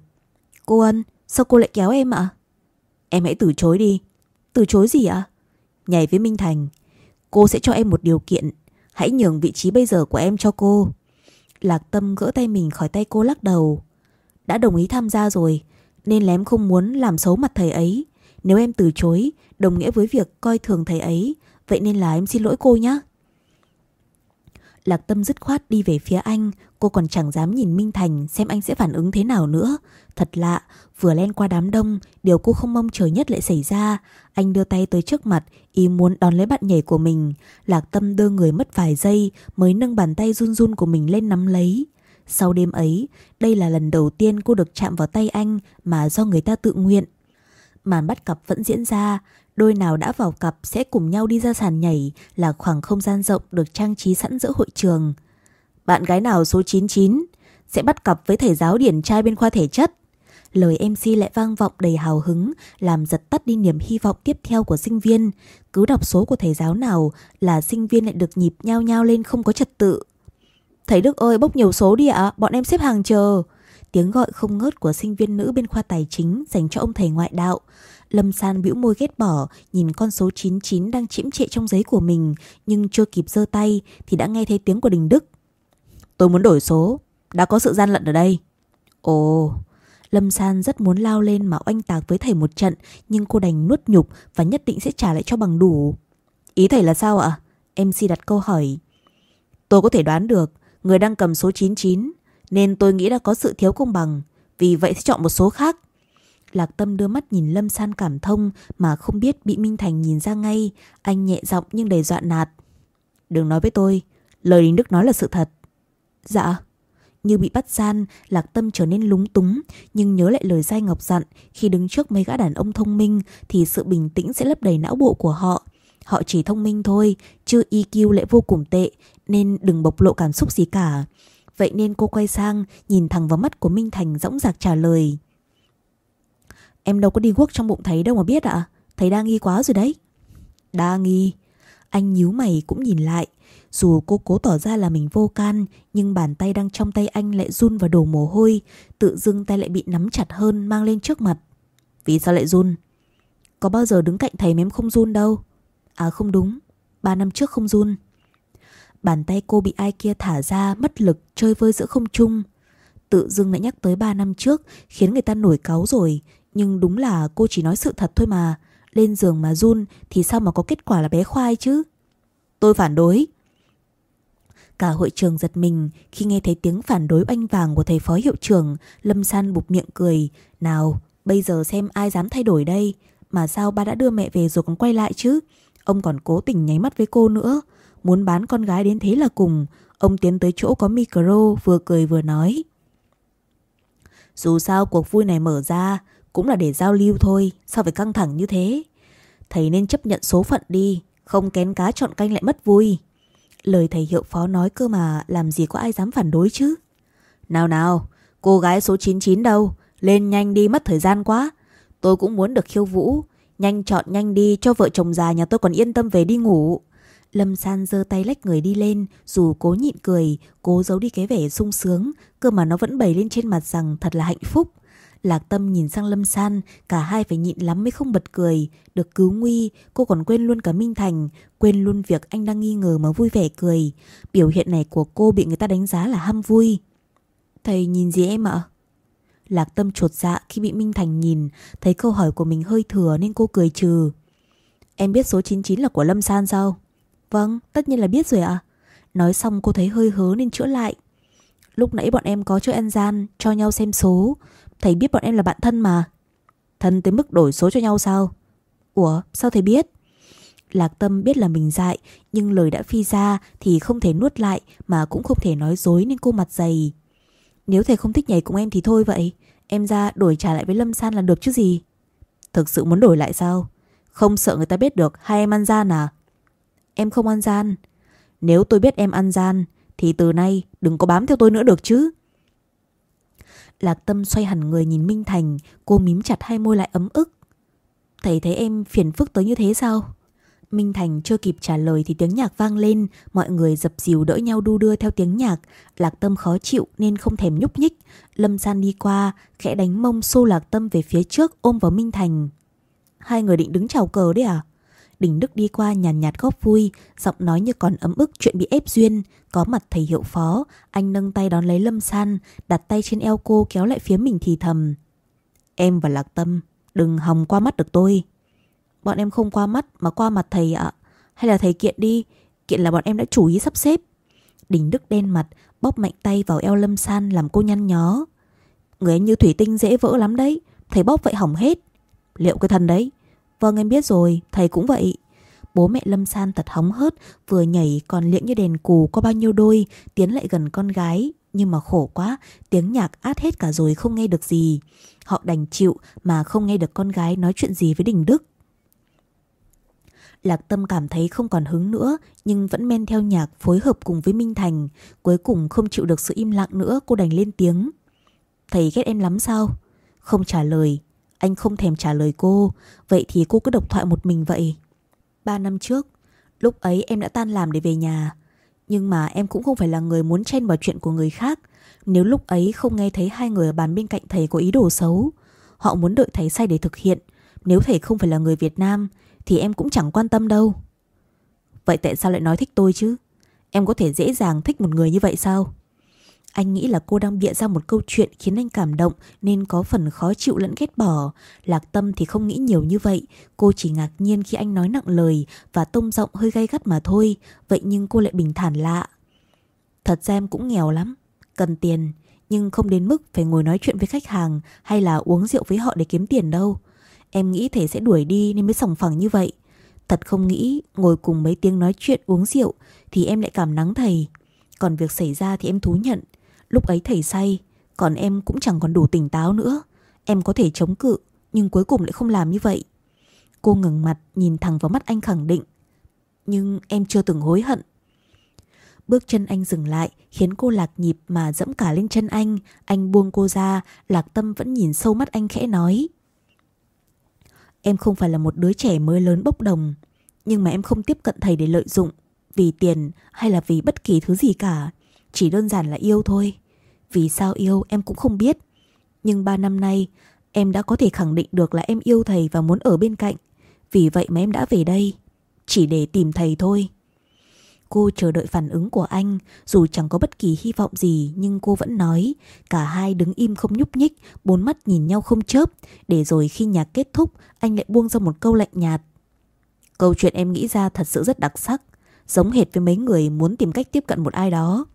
Cô Ân, sao cô lại kéo em ạ? Em hãy từ chối đi. Từ chối gì ạ? Nhảy với Minh Thành. Cô sẽ cho em một điều kiện. Hãy nhường vị trí bây giờ của em cho cô. Lạc Tâm gỡ tay mình khỏi tay cô lắc đầu. Đã đồng ý tham gia rồi, nên lém không muốn làm xấu mặt thầy ấy. Nếu em từ chối, đồng nghĩa với việc coi thường thầy ấy, vậy nên là em xin lỗi cô nhé. Lạc Tâm dứt khoát đi về phía anh, cô còn chẳng dám nhìn Minh Thành xem anh sẽ phản ứng thế nào nữa. Thật lạ, vừa len qua đám đông, điều cô không mong chờ nhất lại xảy ra. Anh đưa tay tới trước mặt, ý muốn đón lấy bạn nhảy của mình. Lạc Tâm đưa người mất vài giây mới nâng bàn tay run run của mình lên nắm lấy. Sau đêm ấy, đây là lần đầu tiên cô được chạm vào tay anh mà do người ta tự nguyện. Màn bắt cặp vẫn diễn ra, Đôi nào đã vào cặp sẽ cùng nhau đi ra sàn nhảy là khoảng không gian rộng được trang trí sẵn giữa hội trường. Bạn gái nào số 99 sẽ bắt cặp với thầy giáo điển trai bên khoa thể chất. Lời MC lại vang vọng đầy hào hứng, làm giật tắt đi niềm hy vọng tiếp theo của sinh viên. Cứ đọc số của thầy giáo nào là sinh viên lại được nhịp nhao nhao lên không có trật tự. Thầy Đức ơi bốc nhiều số đi ạ, bọn em xếp hàng chờ. Tiếng gọi không ngớt của sinh viên nữ bên khoa tài chính dành cho ông thầy ngoại đạo. Lâm San bĩu môi ghét bỏ, nhìn con số 99 đang chĩm trệ trong giấy của mình, nhưng chưa kịp giơ tay thì đã nghe thấy tiếng của Đình Đức. Tôi muốn đổi số, đã có sự gian lận ở đây. Ồ, Lâm San rất muốn lao lên mà oanh tạc với thầy một trận, nhưng cô đành nuốt nhục và nhất định sẽ trả lại cho bằng đủ. Ý thầy là sao ạ? MC đặt câu hỏi. Tôi có thể đoán được, người đang cầm số 99, nên tôi nghĩ đã có sự thiếu công bằng, vì vậy sẽ chọn một số khác. Lạc Tâm đưa mắt nhìn Lâm San cảm thông mà không biết bị Minh Thành nhìn ra ngay. Anh nhẹ giọng nhưng đầy dọa nạt. Đừng nói với tôi, lời Đình Đức nói là sự thật. Dạ. Như bị bắt gian, Lạc Tâm trở nên lúng túng, nhưng nhớ lại lời Giai Ngọc dặn, khi đứng trước mấy gã đàn ông thông minh thì sự bình tĩnh sẽ lấp đầy não bộ của họ. Họ chỉ thông minh thôi, chứ EQ lại vô cùng tệ, nên đừng bộc lộ cảm xúc gì cả. Vậy nên cô quay sang, nhìn thẳng vào mắt của Minh Thành dõng dạc trả lời. Em đâu có đi guốc trong bụng thấy đâu mà biết ạ. À? Thấy đa nghi quá rồi đấy. Đa nghi. Anh nhíu mày cũng nhìn lại. Dù cô cố tỏ ra là mình vô can, nhưng bàn tay đang trong tay anh lại run và đổ mồ hôi, tự dưng tay lại bị nắm chặt hơn mang lên trước mặt. Vì sao lại run? Có bao giờ đứng cạnh thầy mà em không run đâu. À không đúng, ba năm trước không run. Bàn tay cô bị ai kia thả ra mất lực chơi vơi giữa không trung. Tự dưng lại nhắc tới ba năm trước khiến người ta nổi cáu rồi. Nhưng đúng là cô chỉ nói sự thật thôi mà. Lên giường mà run thì sao mà có kết quả là bé khoai chứ? Tôi phản đối. Cả hội trường giật mình khi nghe thấy tiếng phản đối oanh vàng của thầy phó hiệu trưởng. Lâm San bụp miệng cười. Nào, bây giờ xem ai dám thay đổi đây. Mà sao ba đã đưa mẹ về rồi còn quay lại chứ? Ông còn cố tình nháy mắt với cô nữa. Muốn bán con gái đến thế là cùng. Ông tiến tới chỗ có micro vừa cười vừa nói. Dù sao cuộc vui này mở ra cũng là để giao lưu thôi. Sao phải căng thẳng như thế? Thầy nên chấp nhận số phận đi. Không kén cá chọn canh lại mất vui. Lời thầy hiệu phó nói cơ mà làm gì có ai dám phản đối chứ. Nào nào, cô gái số 99 đâu? Lên nhanh đi mất thời gian quá. Tôi cũng muốn được khiêu vũ. Nhanh chọn nhanh đi cho vợ chồng già nhà tôi còn yên tâm về đi ngủ. Lâm San giơ tay lách người đi lên, dù cố nhịn cười, cố giấu đi cái vẻ sung sướng, cơ mà nó vẫn bày lên trên mặt rằng thật là hạnh phúc. Lạc Tâm nhìn sang Lâm San, cả hai phải nhịn lắm mới không bật cười. Được cứu nguy, cô còn quên luôn cả Minh Thành, quên luôn việc anh đang nghi ngờ mà vui vẻ cười. Biểu hiện này của cô bị người ta đánh giá là ham vui. Thầy nhìn gì em ạ? Lạc Tâm trột dạ khi bị Minh Thành nhìn, thấy câu hỏi của mình hơi thừa nên cô cười trừ. Em biết số 99 là của Lâm San sao? Vâng, tất nhiên là biết rồi ạ. Nói xong cô thấy hơi hớ nên chữa lại. Lúc nãy bọn em có chơi ăn gian, cho nhau xem số. Thầy biết bọn em là bạn thân mà. Thân tới mức đổi số cho nhau sao? Ủa, sao thầy biết? Lạc Tâm biết là mình dại, nhưng lời đã phi ra thì không thể nuốt lại mà cũng không thể nói dối nên cô mặt dày. Nếu thầy không thích nhảy cùng em thì thôi vậy. Em ra đổi trả lại với Lâm San là được chứ gì. Thực sự muốn đổi lại sao? Không sợ người ta biết được hai em ăn gian à? Em không ăn gian. Nếu tôi biết em ăn gian thì từ nay đừng có bám theo tôi nữa được chứ. Lạc Tâm xoay hẳn người nhìn Minh Thành, cô mím chặt hai môi lại ấm ức. Thầy thấy em phiền phức tới như thế sao? Minh Thành chưa kịp trả lời thì tiếng nhạc vang lên, mọi người dập dìu đỡ nhau đu đưa theo tiếng nhạc. Lạc Tâm khó chịu nên không thèm nhúc nhích. Lâm San đi qua, khẽ đánh mông xô Lạc Tâm về phía trước ôm vào Minh Thành. Hai người định đứng chào cờ đấy à? Đình Đức đi qua nhàn nhạt, nhạt góp vui, giọng nói như còn ấm ức chuyện bị ép duyên. Có mặt thầy hiệu phó, anh nâng tay đón lấy Lâm San, đặt tay trên eo cô kéo lại phía mình thì thầm. Em và Lạc Tâm, đừng hòng qua mắt được tôi. Bọn em không qua mắt mà qua mặt thầy ạ. Hay là thầy kiện đi, kiện là bọn em đã chủ ý sắp xếp. Đình Đức đen mặt, bóp mạnh tay vào eo Lâm San làm cô nhăn nhó. Người anh như thủy tinh dễ vỡ lắm đấy, thầy bóp vậy hỏng hết. Liệu cái thần đấy? Vâng em biết rồi, thầy cũng vậy. Bố mẹ Lâm San thật hóng hớt, vừa nhảy còn liệng như đèn cù có bao nhiêu đôi, tiến lại gần con gái. Nhưng mà khổ quá, tiếng nhạc át hết cả rồi không nghe được gì. Họ đành chịu mà không nghe được con gái nói chuyện gì với Đình Đức. Lạc Tâm cảm thấy không còn hứng nữa nhưng vẫn men theo nhạc phối hợp cùng với Minh Thành. Cuối cùng không chịu được sự im lặng nữa cô đành lên tiếng. Thầy ghét em lắm sao? Không trả lời. Anh không thèm trả lời cô. Vậy thì cô cứ độc thoại một mình vậy. Ba năm trước, lúc ấy em đã tan làm để về nhà. Nhưng mà em cũng không phải là người muốn chen vào chuyện của người khác. Nếu lúc ấy không nghe thấy hai người ở bàn bên cạnh thầy có ý đồ xấu. Họ muốn đợi thầy say để thực hiện. Nếu thầy không phải là người Việt Nam thì em cũng chẳng quan tâm đâu. Vậy tại sao lại nói thích tôi chứ? Em có thể dễ dàng thích một người như vậy sao? Anh nghĩ là cô đang bịa ra một câu chuyện khiến anh cảm động nên có phần khó chịu lẫn ghét bỏ. Lạc tâm thì không nghĩ nhiều như vậy. Cô chỉ ngạc nhiên khi anh nói nặng lời và tông giọng hơi gay gắt mà thôi. Vậy nhưng cô lại bình thản lạ. Thật ra em cũng nghèo lắm. Cần tiền. Nhưng không đến mức phải ngồi nói chuyện với khách hàng hay là uống rượu với họ để kiếm tiền đâu. Em nghĩ thể sẽ đuổi đi nên mới sòng phẳng như vậy. Thật không nghĩ ngồi cùng mấy tiếng nói chuyện uống rượu thì em lại cảm nắng thầy. Còn việc xảy ra thì em thú nhận. Lúc ấy thầy say, còn em cũng chẳng còn đủ tỉnh táo nữa. Em có thể chống cự, nhưng cuối cùng lại không làm như vậy. Cô ngừng mặt nhìn thẳng vào mắt anh khẳng định. Nhưng em chưa từng hối hận Bước chân anh dừng lại khiến cô lạc nhịp mà dẫm cả lên chân anh. Anh buông cô ra, lạc tâm vẫn nhìn sâu mắt anh khẽ nói. Em không phải là một đứa trẻ mới lớn bốc đồng, nhưng mà em không tiếp cận thầy để lợi dụng, vì tiền hay là vì bất kỳ thứ gì cả. Chỉ đơn giản là yêu thôi. Vì sao yêu em cũng không biết. Nhưng ba năm nay em đã có thể khẳng định được là em yêu thầy và muốn ở bên cạnh. Vì vậy mà em đã về đây. Chỉ để tìm thầy thôi. Cô chờ đợi phản ứng của anh, dù chẳng có bất kỳ hy vọng gì nhưng cô vẫn nói. Cả hai đứng im không nhúc nhích, bốn mắt nhìn nhau không chớp, để rồi khi nhạc kết thúc, anh lại buông ra một câu lạnh nhạt. Câu chuyện em nghĩ ra thật sự rất đặc sắc, giống hệt với mấy người muốn tìm cách tiếp cận một ai đó.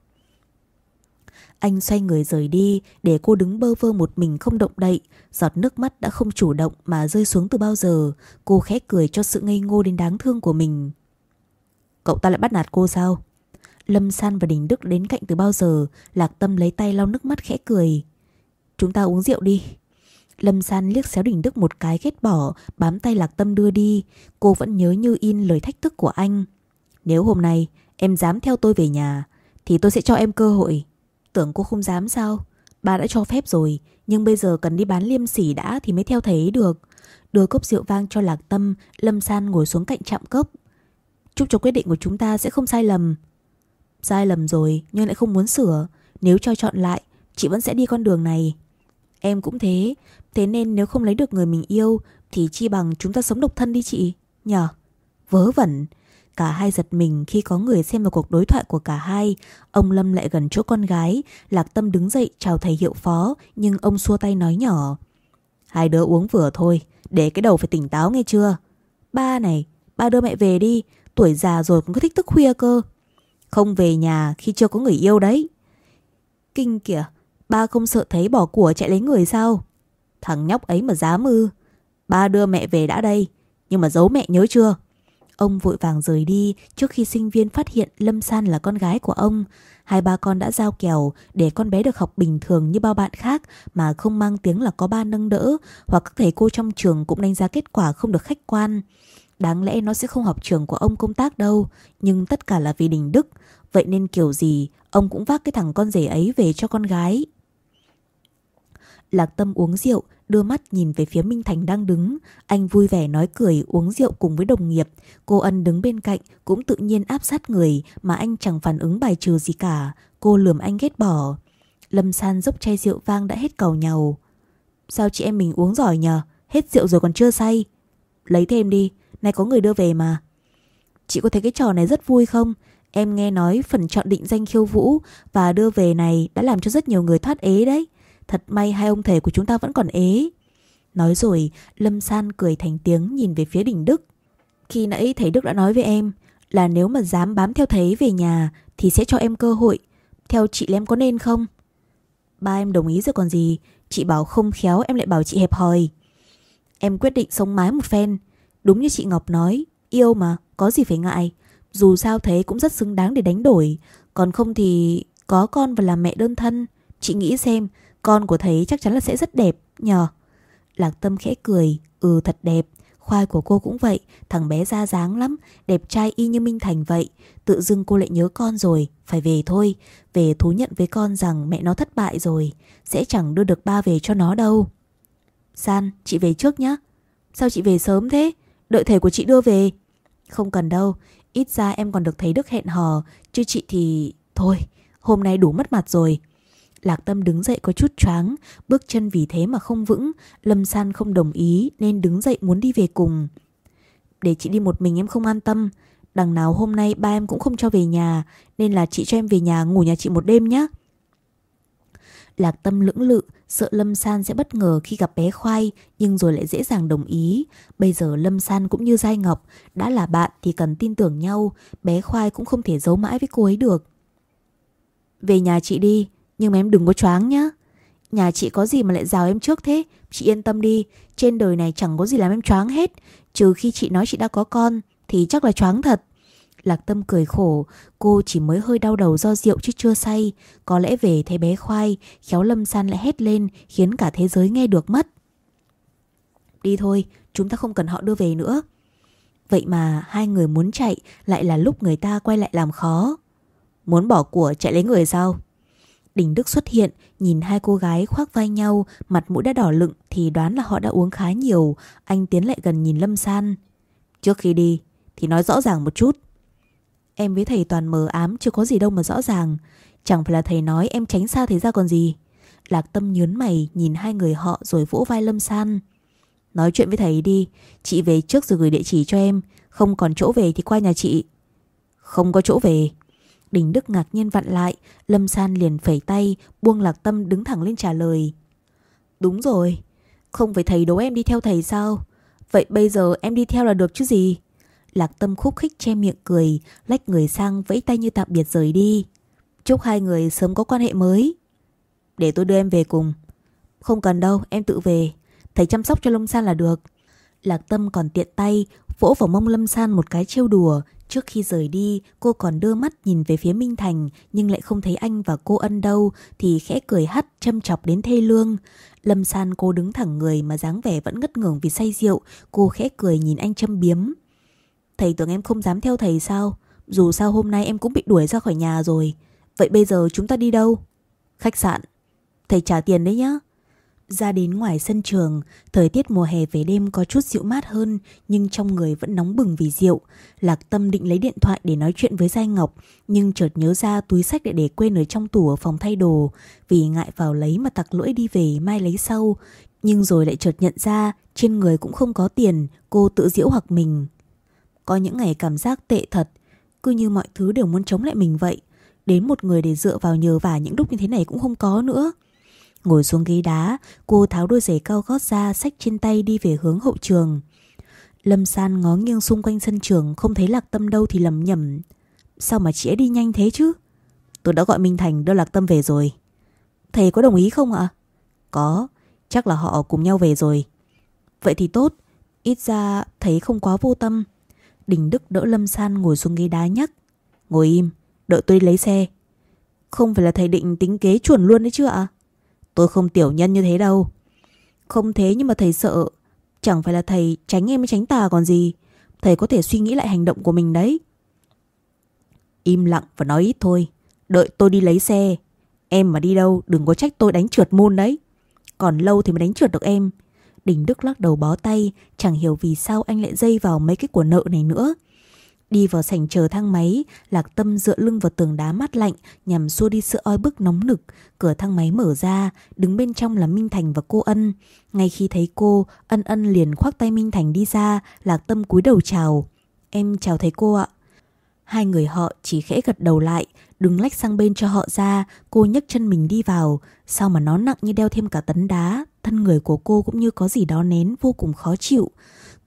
Anh xoay người rời đi, để cô đứng bơ vơ một mình không động đậy. Giọt nước mắt đã không chủ động mà rơi xuống từ bao giờ. Cô khẽ cười cho sự ngây ngô đến đáng thương của mình. Cậu ta lại bắt nạt cô sao? Lâm San và Đình Đức đến cạnh từ bao giờ? Lạc Tâm lấy tay lau nước mắt khẽ cười. Chúng ta uống rượu đi. Lâm San liếc xéo Đình Đức một cái ghét bỏ, Bám tay Lạc Tâm đưa đi. Cô vẫn nhớ như in lời thách thức của anh. Nếu hôm nay em dám theo tôi về nhà, Thì tôi sẽ cho em cơ hội. Tưởng cô không dám sao? Bà đã cho phép rồi, Nhưng bây giờ cần đi bán liêm sỉ đã Thì mới theo thấy được. Đưa cốc rượu vang cho Lạc Tâm, Lâm San ngồi xuống cạnh chạm cốc. Chúc cho quyết định của chúng ta sẽ không sai lầm. Sai lầm rồi, nhưng lại không muốn sửa. Nếu cho chọn lại, Chị vẫn sẽ đi con đường này. Em cũng thế. Thế nên nếu không lấy được người mình yêu, Thì chi bằng chúng ta sống độc thân đi chị. Nhờ. Vớ vẩn. Cả hai giật mình khi có người xem vào cuộc đối thoại của cả hai. Ông Lâm lại gần chỗ con gái, Lạc Tâm đứng dậy chào thầy hiệu phó, Nhưng ông xua tay nói nhỏ. Hai đứa uống vừa thôi, Để cái đầu phải tỉnh táo nghe chưa? Ba này, Ba đưa mẹ về đi, Tuổi già rồi cũng có thích thức khuya cơ. Không về nhà khi chưa có người yêu đấy. Kinh kìa, Ba không sợ thấy bỏ của chạy lấy người sao? Thằng nhóc ấy mà dám ư. Ba đưa mẹ về đã đây, Nhưng mà giấu mẹ nhớ chưa? Ông vội vàng rời đi trước khi sinh viên phát hiện Lâm San là con gái của ông. Hai ba con đã giao kèo để con bé được học bình thường như bao bạn khác mà không mang tiếng là có ba nâng đỡ, hoặc các thầy cô trong trường cũng đánh giá kết quả không được khách quan. Đáng lẽ nó sẽ không học trường của ông công tác đâu, Nhưng tất cả là vì Đình Đức Vậy nên kiểu gì, Ông cũng vác cái thằng con rể ấy về cho con gái Lạc Tâm uống rượu Đưa mắt nhìn về phía Minh Thành đang đứng. Anh vui vẻ nói cười, uống rượu cùng với đồng nghiệp. Cô Ân đứng bên cạnh, Cũng tự nhiên áp sát người Mà anh chẳng phản ứng bài trừ gì cả. Cô lườm anh ghét bỏ. Lâm San dốc chai rượu vang đã hết cầu nhau. Sao chị em mình uống giỏi nhờ? Hết rượu rồi còn chưa say. Lấy thêm đi, Nay có người đưa về mà. Chị có thấy cái trò này rất vui không? Em nghe nói phần chọn định danh khiêu vũ Và đưa về này đã làm cho rất nhiều người thoát ế đấy. Thật may hai ông thầy của chúng ta vẫn còn ế. Nói rồi Lâm San cười thành tiếng nhìn về phía đỉnh Đức. Khi nãy thầy Đức đã nói với em Là nếu mà dám bám theo thầy về nhà Thì sẽ cho em cơ hội. Theo chị em có nên không? Ba em đồng ý rồi còn gì? Chị bảo không khéo em lại bảo chị hẹp hòi. Em quyết định sống mái một phen. Đúng như chị Ngọc nói, yêu mà, có gì phải ngại. Dù sao thế cũng rất xứng đáng để đánh đổi. Còn không thì có con và làm mẹ đơn thân. Chị nghĩ xem, con của thầy chắc chắn là sẽ rất đẹp, nhờ. Lạc Tâm khẽ cười, ừ thật đẹp. Khoai của cô cũng vậy, thằng bé ra dáng lắm, đẹp trai y như Minh Thành vậy. Tự dưng cô lại nhớ con rồi, phải về thôi. Về thú nhận với con rằng mẹ nó thất bại rồi, sẽ chẳng đưa được ba về cho nó đâu. San, chị về trước nhé. Sao chị về sớm thế? Đợi thầy của chị đưa về Không cần đâu Ít ra em còn được thấy Đức hẹn hò Chứ chị thì... Thôi Hôm nay đủ mất mặt rồi Lạc Tâm đứng dậy có chút choáng Bước chân vì thế mà không vững Lâm San không đồng ý Nên đứng dậy muốn đi về cùng Để chị đi một mình em không an tâm Đằng nào hôm nay ba em cũng không cho về nhà Nên là chị cho em về nhà ngủ nhà chị một đêm nhé Lạc Tâm lưỡng lự, sợ Lâm San sẽ bất ngờ khi gặp bé Khoai, nhưng rồi lại dễ dàng đồng ý. Bây giờ Lâm San cũng như Giai Ngọc, đã là bạn thì cần tin tưởng nhau, bé Khoai cũng không thể giấu mãi với cô ấy được. Về nhà chị đi, nhưng mà em đừng có choáng nhá. Nhà chị có gì mà lại rào em trước thế? Chị yên tâm đi, trên đời này chẳng có gì làm em choáng hết. Trừ khi chị nói chị đã có con, thì chắc là choáng thật. Lạc Tâm cười khổ, cô chỉ mới hơi đau đầu do rượu chứ chưa say. Có lẽ về thấy bé khoai, khéo Lâm San lại hét lên, khiến cả thế giới nghe được mất. Đi thôi, chúng ta không cần họ đưa về nữa. Vậy mà hai người muốn chạy lại là lúc người ta quay lại làm khó. Muốn bỏ của chạy lấy người sao? Đình Đức xuất hiện, nhìn hai cô gái khoác vai nhau, mặt mũi đã đỏ lựng thì đoán là họ đã uống khá nhiều. Anh tiến lại gần nhìn Lâm San. Trước khi đi thì nói rõ ràng một chút. Em với thầy toàn mờ ám chưa có gì đâu mà rõ ràng. Chẳng phải là thầy nói em tránh xa thầy ra còn gì. Lạc Tâm nhớn mày nhìn hai người họ rồi vỗ vai Lâm San. Nói chuyện với thầy đi, chị về trước rồi gửi địa chỉ cho em. Không còn chỗ về thì qua nhà chị. Không có chỗ về. Đình Đức ngạc nhiên vặn lại, Lâm San liền phẩy tay, buông lạc tâm đứng thẳng lên trả lời. Đúng rồi, không phải thầy đố em đi theo thầy sao? Vậy bây giờ em đi theo là được chứ gì? Lạc tâm khúc khích che miệng cười, lách người sang vẫy tay như tạm biệt rời đi. Chúc hai người sớm có quan hệ mới. Để tôi đưa em về cùng. Không cần đâu, em tự về. Thầy chăm sóc cho Lâm San là được. Lạc tâm còn tiện tay, vỗ vào mông Lâm San một cái trêu đùa, Trước khi rời đi, cô còn đưa mắt nhìn về phía Minh Thành nhưng lại không thấy anh và cô ân đâu thì khẽ cười hắt châm chọc đến thê lương. Lâm San cô đứng thẳng người mà dáng vẻ vẫn ngất ngưởng vì say rượu, cô khẽ cười nhìn anh châm biếm. Thầy tưởng em không dám theo thầy sao? Dù sao hôm nay em cũng bị đuổi ra khỏi nhà rồi. Vậy bây giờ chúng ta đi đâu? Khách sạn. Thầy trả tiền đấy nhá. Ra đến ngoài sân trường, thời tiết mùa hè về đêm có chút dịu mát hơn nhưng trong người vẫn nóng bừng vì rượu. Lạc Tâm định lấy điện thoại để nói chuyện với Giai Ngọc nhưng chợt nhớ ra túi sách để để quên ở trong tủ ở phòng thay đồ vì ngại vào lấy mà tặc lưỡi đi về mai lấy sau. Nhưng rồi lại chợt nhận ra trên người cũng không có tiền, cô tự diễu hoặc mình. Có những ngày cảm giác tệ thật, cứ như mọi thứ đều muốn chống lại mình vậy. Đến một người để dựa vào nhờ vả những lúc như thế này cũng không có nữa. Ngồi xuống ghế đá, cô tháo đôi giày cao gót ra, sách trên tay đi về hướng hậu trường. Lâm San ngó nghiêng xung quanh sân trường, không thấy Lạc Tâm đâu thì lầm nhầm. Sao mà chị ấy đi nhanh thế chứ? Tôi đã gọi Minh Thành đưa Lạc Tâm về rồi. Thầy có đồng ý không ạ? Có, chắc là họ cùng nhau về rồi. Vậy thì tốt, ít ra thấy không quá vô tâm. Đình Đức đỡ Lâm San ngồi xuống ghế đá nhắc. Ngồi im, đợi tôi lấy xe. Không phải là thầy định tính kế chuẩn luôn đấy chứ ạ? Tôi không tiểu nhân như thế đâu. Không thế nhưng mà thầy sợ. Chẳng phải là thầy tránh em tránh tà còn gì. Thầy có thể suy nghĩ lại hành động của mình đấy. Im lặng và nói ít thôi. Đợi tôi đi lấy xe. Em mà đi đâu, đừng có trách tôi đánh trượt môn đấy. Còn lâu thì mới đánh trượt được em. Đình Đức lắc đầu bó tay. Chẳng hiểu vì sao anh lại dây vào mấy cái của nợ này nữa. Đi vào sảnh chờ thang máy, Lạc Tâm dựa lưng vào tường đá mát lạnh nhằm xua đi sự oi bức nóng nực. Cửa thang máy mở ra, đứng bên trong là Minh Thành và cô Ân. Ngay khi thấy cô, Ân Ân liền khoác tay Minh Thành đi ra, Lạc Tâm cúi đầu chào. Em chào thầy cô ạ. Hai người họ chỉ khẽ gật đầu lại, đứng lách sang bên cho họ ra, cô nhấc chân mình đi vào. Sao mà nó nặng như đeo thêm cả tấn đá, thân người của cô cũng như có gì đó nén vô cùng khó chịu.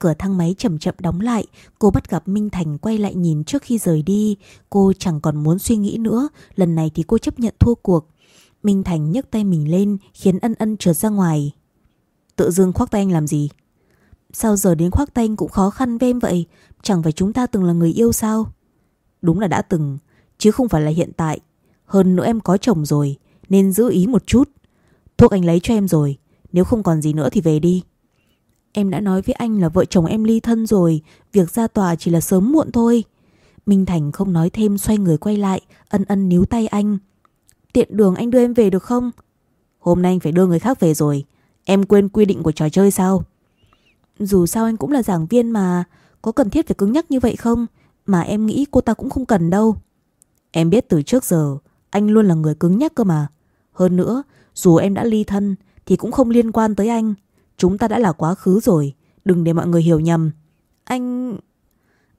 Cửa thang máy chậm chậm đóng lại, cô bắt gặp Minh Thành quay lại nhìn trước khi rời đi. Cô chẳng còn muốn suy nghĩ nữa, lần này thì cô chấp nhận thua cuộc. Minh Thành nhấc tay mình lên, khiến ân ân trượt ra ngoài. Tự dưng khoác tay anh làm gì? Sao giờ đến khoác tay anh cũng khó khăn với em vậy? Chẳng phải chúng ta từng là người yêu sao? Đúng là đã từng, chứ không phải là hiện tại. Hơn nữa em có chồng rồi, nên giữ ý một chút. Thuốc anh lấy cho em rồi, nếu không còn gì nữa thì về đi. Em đã nói với anh là vợ chồng em ly thân rồi, việc ra tòa chỉ là sớm muộn thôi. Minh Thành không nói thêm xoay người quay lại, ân ân níu tay anh. Tiện đường anh đưa em về được không? Hôm nay anh phải đưa người khác về rồi. Em quên quy định của trò chơi sao? Dù sao anh cũng là giảng viên mà, có cần thiết phải cứng nhắc như vậy không? Mà em nghĩ cô ta cũng không cần đâu. Em biết từ trước giờ, anh luôn là người cứng nhắc cơ mà. Hơn nữa, dù em đã ly thân thì cũng không liên quan tới anh. Chúng ta đã là quá khứ rồi. Đừng để mọi người hiểu nhầm. Anh...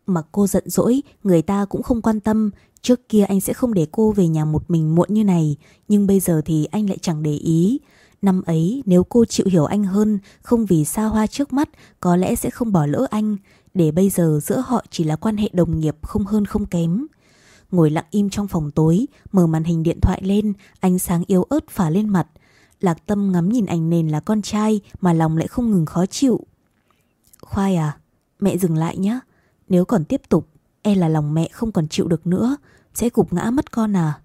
Mặc cô giận dỗi, Người ta cũng không quan tâm. Trước kia anh sẽ không để cô về nhà một mình muộn như này. Nhưng bây giờ thì anh lại chẳng để ý. Năm ấy, nếu cô chịu hiểu anh hơn, Không vì xa hoa trước mắt, Có lẽ sẽ không bỏ lỡ anh. Để bây giờ giữa họ chỉ là quan hệ đồng nghiệp Không hơn không kém. Ngồi lặng im trong phòng tối, Mở màn hình điện thoại lên, Ánh sáng yếu ớt phả lên mặt. Lạc Tâm ngắm nhìn ảnh nền là con trai mà lòng lại không ngừng khó chịu. Khoai à, mẹ dừng lại nhé. Nếu còn tiếp tục, e là lòng mẹ không còn chịu được nữa, sẽ gục ngã mất con à.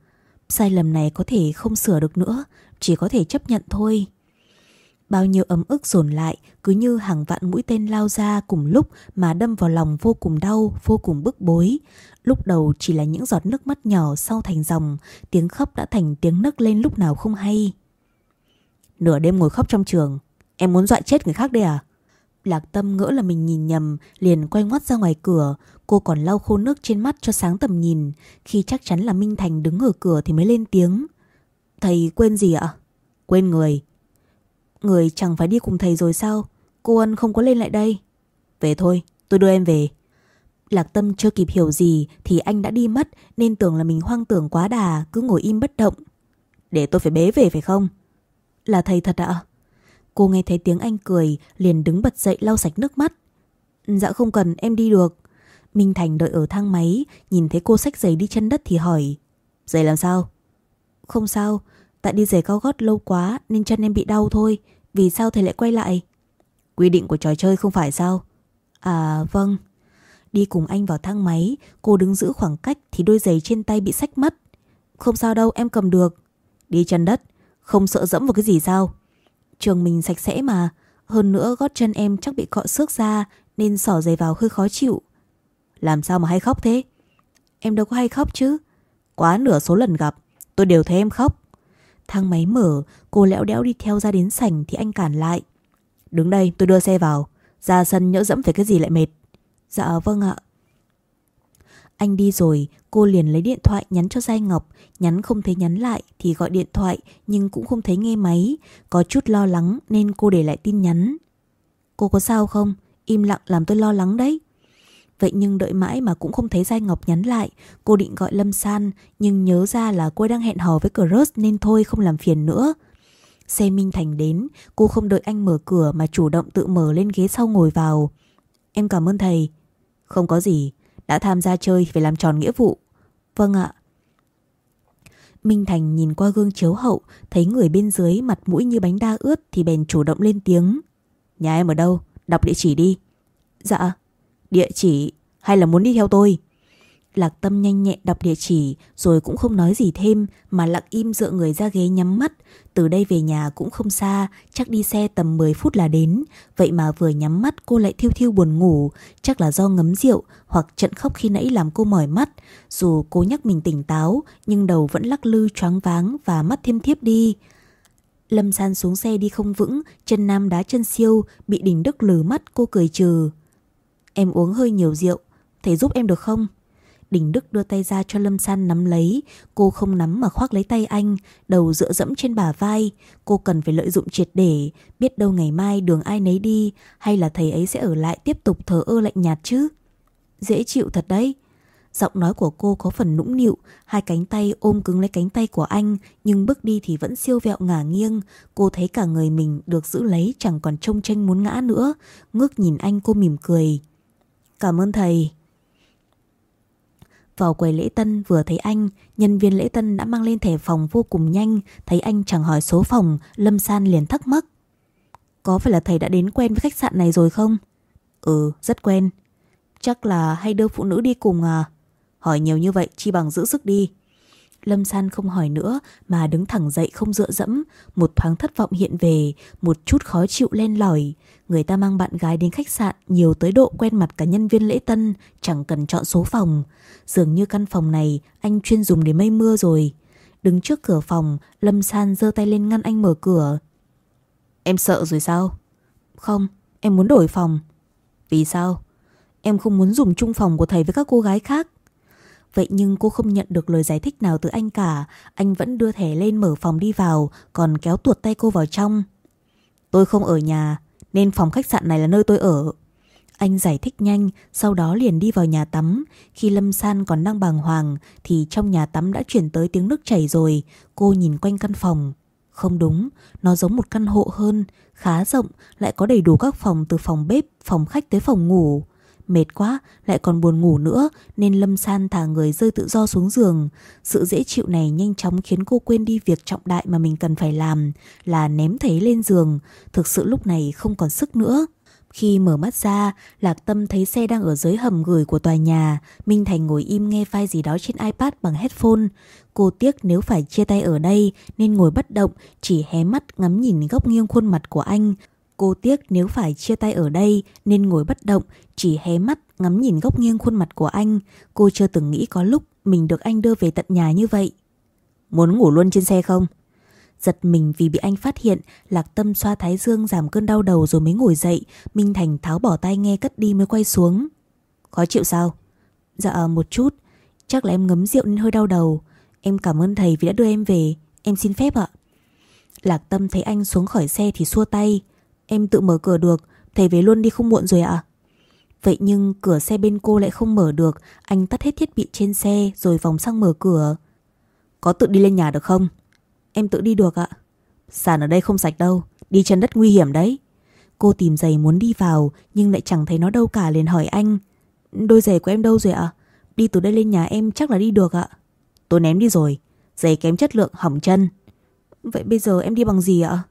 Sai lầm này có thể không sửa được nữa, chỉ có thể chấp nhận thôi. Bao nhiêu ấm ức dồn lại cứ như hàng vạn mũi tên lao ra cùng lúc mà đâm vào lòng vô cùng đau, vô cùng bức bối. Lúc đầu chỉ là những giọt nước mắt nhỏ sau thành dòng, tiếng khóc đã thành tiếng nấc lên lúc nào không hay. Nửa đêm ngồi khóc trong trường, em muốn dọa chết người khác đây à? Lạc Tâm ngỡ là mình nhìn nhầm, liền quay ngoắt ra ngoài cửa. Cô còn lau khô nước trên mắt cho sáng tầm nhìn. Khi chắc chắn là Minh Thành đứng ở cửa thì mới lên tiếng. Thầy quên gì ạ? Quên người. Người chẳng phải đi cùng thầy rồi sao? Cô Ân không có lên lại đây. Về thôi, tôi đưa em về. Lạc Tâm chưa kịp hiểu gì thì anh đã đi mất nên tưởng là mình hoang tưởng quá đà, cứ ngồi im bất động. Để tôi phải bế về phải không? Là thầy thật ạ? Cô nghe thấy tiếng anh cười, liền đứng bật dậy lau sạch nước mắt. Dạ không cần, em đi được. Minh Thành đợi ở thang máy, nhìn thấy cô xách giày đi chân đất thì hỏi. Giày làm sao? Không sao, tại đi giày cao gót lâu quá nên chân em bị đau thôi. Vì sao thầy lại quay lại? Quy định của trò chơi không phải sao? À vâng. Đi cùng anh vào thang máy, cô đứng giữ khoảng cách thì đôi giày trên tay bị sách mất. Không sao đâu, em cầm được. Đi chân đất, không sợ dẫm vào cái gì sao? Trường mình sạch sẽ mà, hơn nữa gót chân em chắc bị cọ xước ra nên sỏ giày vào hơi khó chịu. Làm sao mà hay khóc thế? Em đâu có hay khóc chứ. Quá nửa số lần gặp, tôi đều thấy em khóc. Thang máy mở, cô lẽo đẽo đi theo ra đến sảnh thì anh cản lại. Đứng đây, tôi đưa xe vào. Ra sân nhỡ dẫm phải cái gì lại mệt. Dạ vâng ạ. Anh đi rồi, cô liền lấy điện thoại nhắn cho Giai Ngọc, nhắn không thấy nhắn lại thì gọi điện thoại nhưng cũng không thấy nghe máy, có chút lo lắng nên cô để lại tin nhắn. Cô có sao không? Im lặng làm tôi lo lắng đấy. Vậy nhưng đợi mãi mà cũng không thấy Giai Ngọc nhắn lại, cô định gọi Lâm San nhưng nhớ ra là cô đang hẹn hò với Crush nên thôi không làm phiền nữa. Xe Minh Thành đến, cô không đợi anh mở cửa mà chủ động tự mở lên ghế sau ngồi vào. Em cảm ơn thầy. Không có gì, đã tham gia chơi phải làm tròn nghĩa vụ. Vâng ạ. Minh Thành nhìn qua gương chiếu hậu, thấy người bên dưới mặt mũi như bánh đa ướt thì bèn chủ động lên tiếng. Nhà em ở đâu? Đọc địa chỉ đi. Dạ. Địa chỉ hay là muốn đi theo tôi? Lạc Tâm nhanh nhẹn đọc địa chỉ rồi cũng không nói gì thêm mà lặng im dựa người ra ghế nhắm mắt. Từ đây về nhà cũng không xa, chắc đi xe tầm 10 phút là đến. Vậy mà vừa nhắm mắt cô lại thiêu thiêu buồn ngủ, chắc là do ngấm rượu hoặc trận khóc khi nãy làm cô mỏi mắt. Dù cô nhắc mình tỉnh táo nhưng đầu vẫn lắc lư choáng váng và mắt thêm thiếp đi. Lâm San xuống xe đi không vững, chân nam đá chân siêu, bị đỉnh đức lử mắt cô cười trừ. Em uống hơi nhiều rượu, thầy giúp em được không? Đình Đức đưa tay ra cho Lâm San nắm lấy, cô không nắm mà khoác lấy tay anh, đầu dựa dẫm trên bả vai. Cô cần phải lợi dụng triệt để, biết đâu ngày mai đường ai nấy đi, hay là thầy ấy sẽ ở lại tiếp tục thờ ơ lạnh nhạt chứ. Dễ chịu thật đấy. Giọng nói của cô có phần nũng nịu, hai cánh tay ôm cứng lấy cánh tay của anh, nhưng bước đi thì vẫn siêu vẹo ngả nghiêng. Cô thấy cả người mình được giữ lấy chẳng còn trông tranh muốn ngã nữa. Ngước nhìn anh cô mỉm cười. Cảm ơn thầy. Vào quầy lễ tân vừa thấy anh, nhân viên lễ tân đã mang lên thẻ phòng vô cùng nhanh, thấy anh chẳng hỏi số phòng, Lâm San liền thắc mắc. Có phải là thầy đã đến quen với khách sạn này rồi không? Ừ, rất quen. Chắc là hay đưa phụ nữ đi cùng à? Hỏi nhiều như vậy chi bằng giữ sức đi. Lâm San không hỏi nữa mà đứng thẳng dậy không dựa dẫm, một thoáng thất vọng hiện về, một chút khó chịu len lỏi. Người ta mang bạn gái đến khách sạn nhiều tới độ quen mặt cả nhân viên lễ tân, chẳng cần chọn số phòng. Dường như căn phòng này anh chuyên dùng để mây mưa rồi. Đứng trước cửa phòng, Lâm San giơ tay lên ngăn anh mở cửa. Em sợ rồi sao? Không, em muốn đổi phòng. Vì sao? Em không muốn dùng chung phòng của thầy với các cô gái khác. Vậy nhưng cô không nhận được lời giải thích nào từ anh cả. Anh vẫn đưa thẻ lên mở phòng đi vào Còn kéo tuột tay cô vào trong. Tôi không ở nhà Nên phòng khách sạn này là nơi tôi ở. Anh giải thích nhanh Sau đó liền đi vào nhà tắm. Khi Lâm San còn đang bàng hoàng Thì trong nhà tắm đã chuyển tới tiếng nước chảy rồi. Cô nhìn quanh căn phòng. Không đúng, nó giống một căn hộ hơn Khá rộng, lại có đầy đủ các phòng Từ phòng bếp, phòng khách tới phòng ngủ. Mệt quá, lại còn buồn ngủ nữa nên Lâm San thả người rơi tự do xuống giường. Sự dễ chịu này nhanh chóng khiến cô quên đi việc trọng đại mà mình cần phải làm là ném thấy lên giường. Thực sự lúc này không còn sức nữa. Khi mở mắt ra, Lạc Tâm thấy xe đang ở dưới hầm gửi của tòa nhà. Minh Thành ngồi im nghe file gì đó trên iPad bằng headphone. Cô tiếc nếu phải chia tay ở đây nên ngồi bất động, chỉ hé mắt ngắm nhìn góc nghiêng khuôn mặt của anh. Cô tiếc nếu phải chia tay ở đây nên ngồi bất động, chỉ hé mắt ngắm nhìn góc nghiêng khuôn mặt của anh. Cô chưa từng nghĩ có lúc mình được anh đưa về tận nhà như vậy. Muốn ngủ luôn trên xe không? Giật mình vì bị anh phát hiện, Lạc Tâm xoa thái dương giảm cơn đau đầu rồi mới ngồi dậy, Minh Thành tháo bỏ tay nghe cất đi mới quay xuống. Khó chịu sao? Dạ một chút, chắc là em ngấm rượu nên hơi đau đầu. Em cảm ơn thầy vì đã đưa em về, em xin phép ạ. Lạc Tâm thấy anh xuống khỏi xe thì xua tay. Em tự mở cửa được, thầy về luôn đi không muộn rồi ạ. Vậy nhưng cửa xe bên cô lại không mở được, anh tắt hết thiết bị trên xe rồi vòng sang mở cửa. Có tự đi lên nhà được không? Em tự đi được ạ. Sàn ở đây không sạch đâu, đi chân đất nguy hiểm đấy. Cô tìm giày muốn đi vào nhưng lại chẳng thấy nó đâu cả liền hỏi anh. Đôi giày của em đâu rồi ạ? Đi từ đây lên nhà em chắc là đi được ạ. Tôi ném đi rồi, giày kém chất lượng hỏng chân. Vậy bây giờ em đi bằng gì ạ?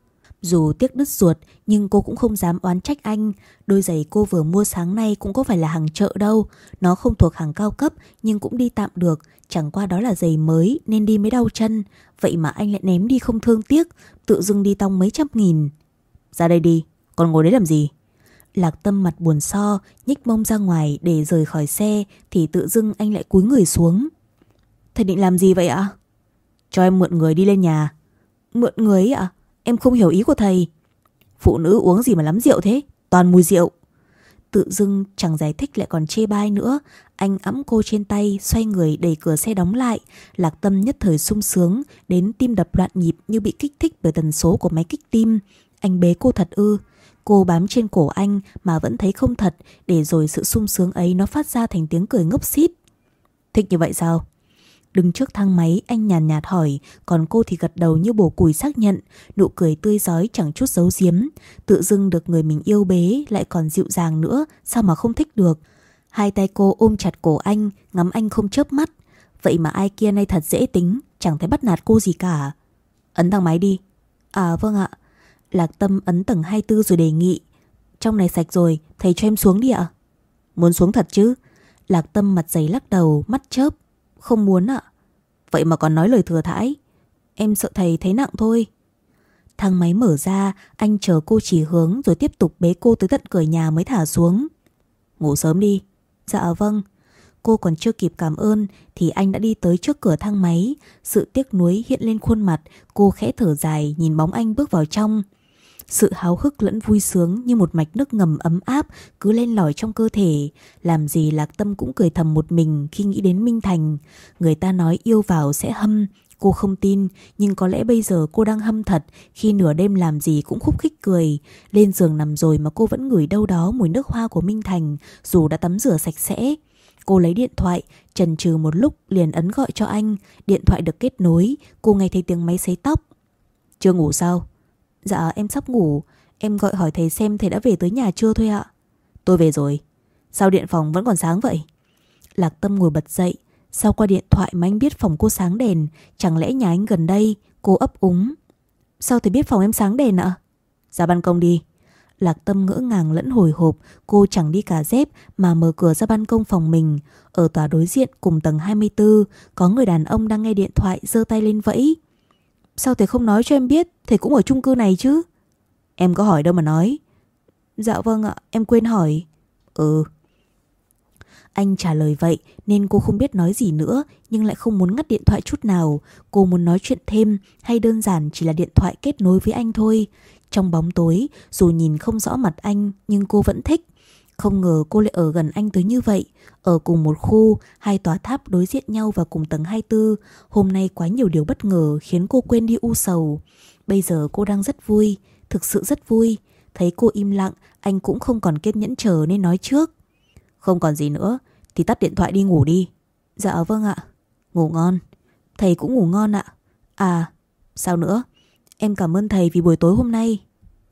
Dù tiếc đứt ruột nhưng cô cũng không dám oán trách anh. Đôi giày cô vừa mua sáng nay cũng có phải là hàng chợ đâu. Nó không thuộc hàng cao cấp nhưng cũng đi tạm được. Chẳng qua đó là giày mới nên đi mới đau chân. Vậy mà anh lại ném đi không thương tiếc, tự dưng đi tong mấy trăm nghìn. Ra đây đi, còn ngồi đấy làm gì? Lạc tâm mặt buồn so, nhích mông ra ngoài để rời khỏi xe thì tự dưng anh lại cúi người xuống. Thầy định làm gì vậy ạ? Cho em mượn người đi lên nhà. Mượn người ấy ạ? Em không hiểu ý của thầy. Phụ nữ uống gì mà lắm rượu thế? Toàn mùi rượu. Tự dưng chẳng giải thích lại còn chê bai nữa Anh ẵm cô trên tay, Xoay người đẩy cửa xe đóng lại Lạc tâm nhất thời sung sướng, Đến tim đập loạn nhịp như bị kích thích Bởi tần số của máy kích tim Anh bế cô thật ư Cô bám trên cổ anh mà vẫn thấy không thật, Để rồi sự sung sướng ấy nó phát ra thành tiếng cười ngốc xít Thích như vậy sao? Đứng trước thang máy anh nhàn nhạt, hỏi Còn cô thì gật đầu như bổ củi xác nhận Nụ cười tươi giói chẳng chút giấu giếm. Tự dưng được người mình yêu bế Lại còn dịu dàng nữa Sao mà không thích được? Hai tay cô ôm chặt cổ anh Ngắm anh không chớp mắt. Vậy mà ai kia nay thật dễ tính Chẳng thấy bắt nạt cô gì cả. Ấn thang máy đi. À vâng ạ. Lạc Tâm ấn tầng 24 rồi đề nghị. Trong này sạch rồi Thầy cho em xuống đi ạ. Muốn xuống thật chứ? Lạc Tâm mặt giấy lắc đầu mắt chớp không muốn ạ. Vậy mà còn nói lời thừa thãi. Em sợ thầy thấy nặng thôi. Thang máy mở ra, anh chờ cô chỉ hướng rồi tiếp tục bế cô tới tận cửa nhà mới thả xuống. Ngủ sớm đi. Dạ vâng. Cô còn chưa kịp cảm ơn thì anh đã đi tới trước cửa thang máy. Sự tiếc nuối hiện lên khuôn mặt, cô khẽ thở dài nhìn bóng anh bước vào trong. Sự háo hức lẫn vui sướng như một mạch nước ngầm ấm áp cứ lên lỏi trong cơ thể. Làm gì Lạc Tâm cũng cười thầm một mình khi nghĩ đến Minh Thành. Người ta nói yêu vào sẽ hâm. Cô không tin, nhưng có lẽ bây giờ cô đang hâm thật khi nửa đêm làm gì cũng khúc khích cười. Lên giường nằm rồi mà cô vẫn ngửi đâu đó mùi nước hoa của Minh Thành dù đã tắm rửa sạch sẽ. Cô lấy điện thoại, trần trừ một lúc liền ấn gọi cho anh. Điện thoại được kết nối, cô nghe thấy tiếng máy sấy tóc. Chưa ngủ sao? Dạ em sắp ngủ. Em gọi hỏi thầy xem thầy đã về tới nhà chưa thôi ạ. Tôi về rồi. Sao điện phòng vẫn còn sáng vậy? Lạc Tâm ngồi bật dậy. Sao qua điện thoại mà anh biết phòng cô sáng đèn? Chẳng lẽ nhà anh gần đây, Cô ấp úng? Sao thầy biết phòng em sáng đèn ạ? Ra ban công đi. Lạc Tâm ngỡ ngàng lẫn hồi hộp. Cô chẳng đi cả dép Mà mở cửa ra ban công phòng mình. Ở tòa đối diện cùng tầng 24 Có người đàn ông đang nghe điện thoại giơ tay lên vẫy. Sao thầy không nói cho em biết? Thầy cũng ở chung cư này chứ. Em có hỏi đâu mà nói. Dạ vâng ạ, em quên hỏi. Ừ. Anh trả lời vậy nên cô không biết nói gì nữa, Nhưng lại không muốn ngắt điện thoại chút nào. Cô muốn nói chuyện thêm Hay đơn giản chỉ là điện thoại kết nối với anh thôi. Trong bóng tối, Dù nhìn không rõ mặt anh, Nhưng cô vẫn thích không ngờ cô lại ở gần anh tới như vậy. Ở cùng một khu, Hai tòa tháp đối diện nhau và cùng tầng 24 Hôm nay quá nhiều điều bất ngờ Khiến cô quên đi u sầu. Bây giờ cô đang rất vui, Thực sự rất vui. Thấy cô im lặng, Anh cũng không còn kiên nhẫn chờ nên nói trước. Không còn gì nữa, Thì tắt điện thoại đi ngủ đi. Dạ vâng ạ. Ngủ ngon. Thầy cũng ngủ ngon ạ. À sao nữa? Em cảm ơn thầy vì buổi tối hôm nay.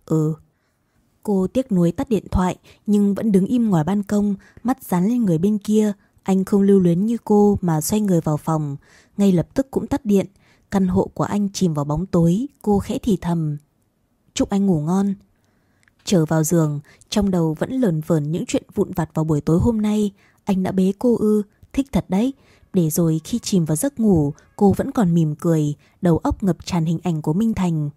Ừ Cô tiếc nuối tắt điện thoại nhưng vẫn đứng im ngoài ban công, mắt dán lên người bên kia. Anh không lưu luyến như cô mà xoay người vào phòng, ngay lập tức cũng tắt điện. Căn hộ của anh chìm vào bóng tối, cô khẽ thì thầm. Chúc anh ngủ ngon. Trở vào giường, trong đầu vẫn lờn vờn những chuyện vụn vặt vào buổi tối hôm nay. Anh đã bế cô ư, thích thật đấy. Để rồi khi chìm vào giấc ngủ, cô vẫn còn mỉm cười, đầu óc ngập tràn hình ảnh của Minh Thành.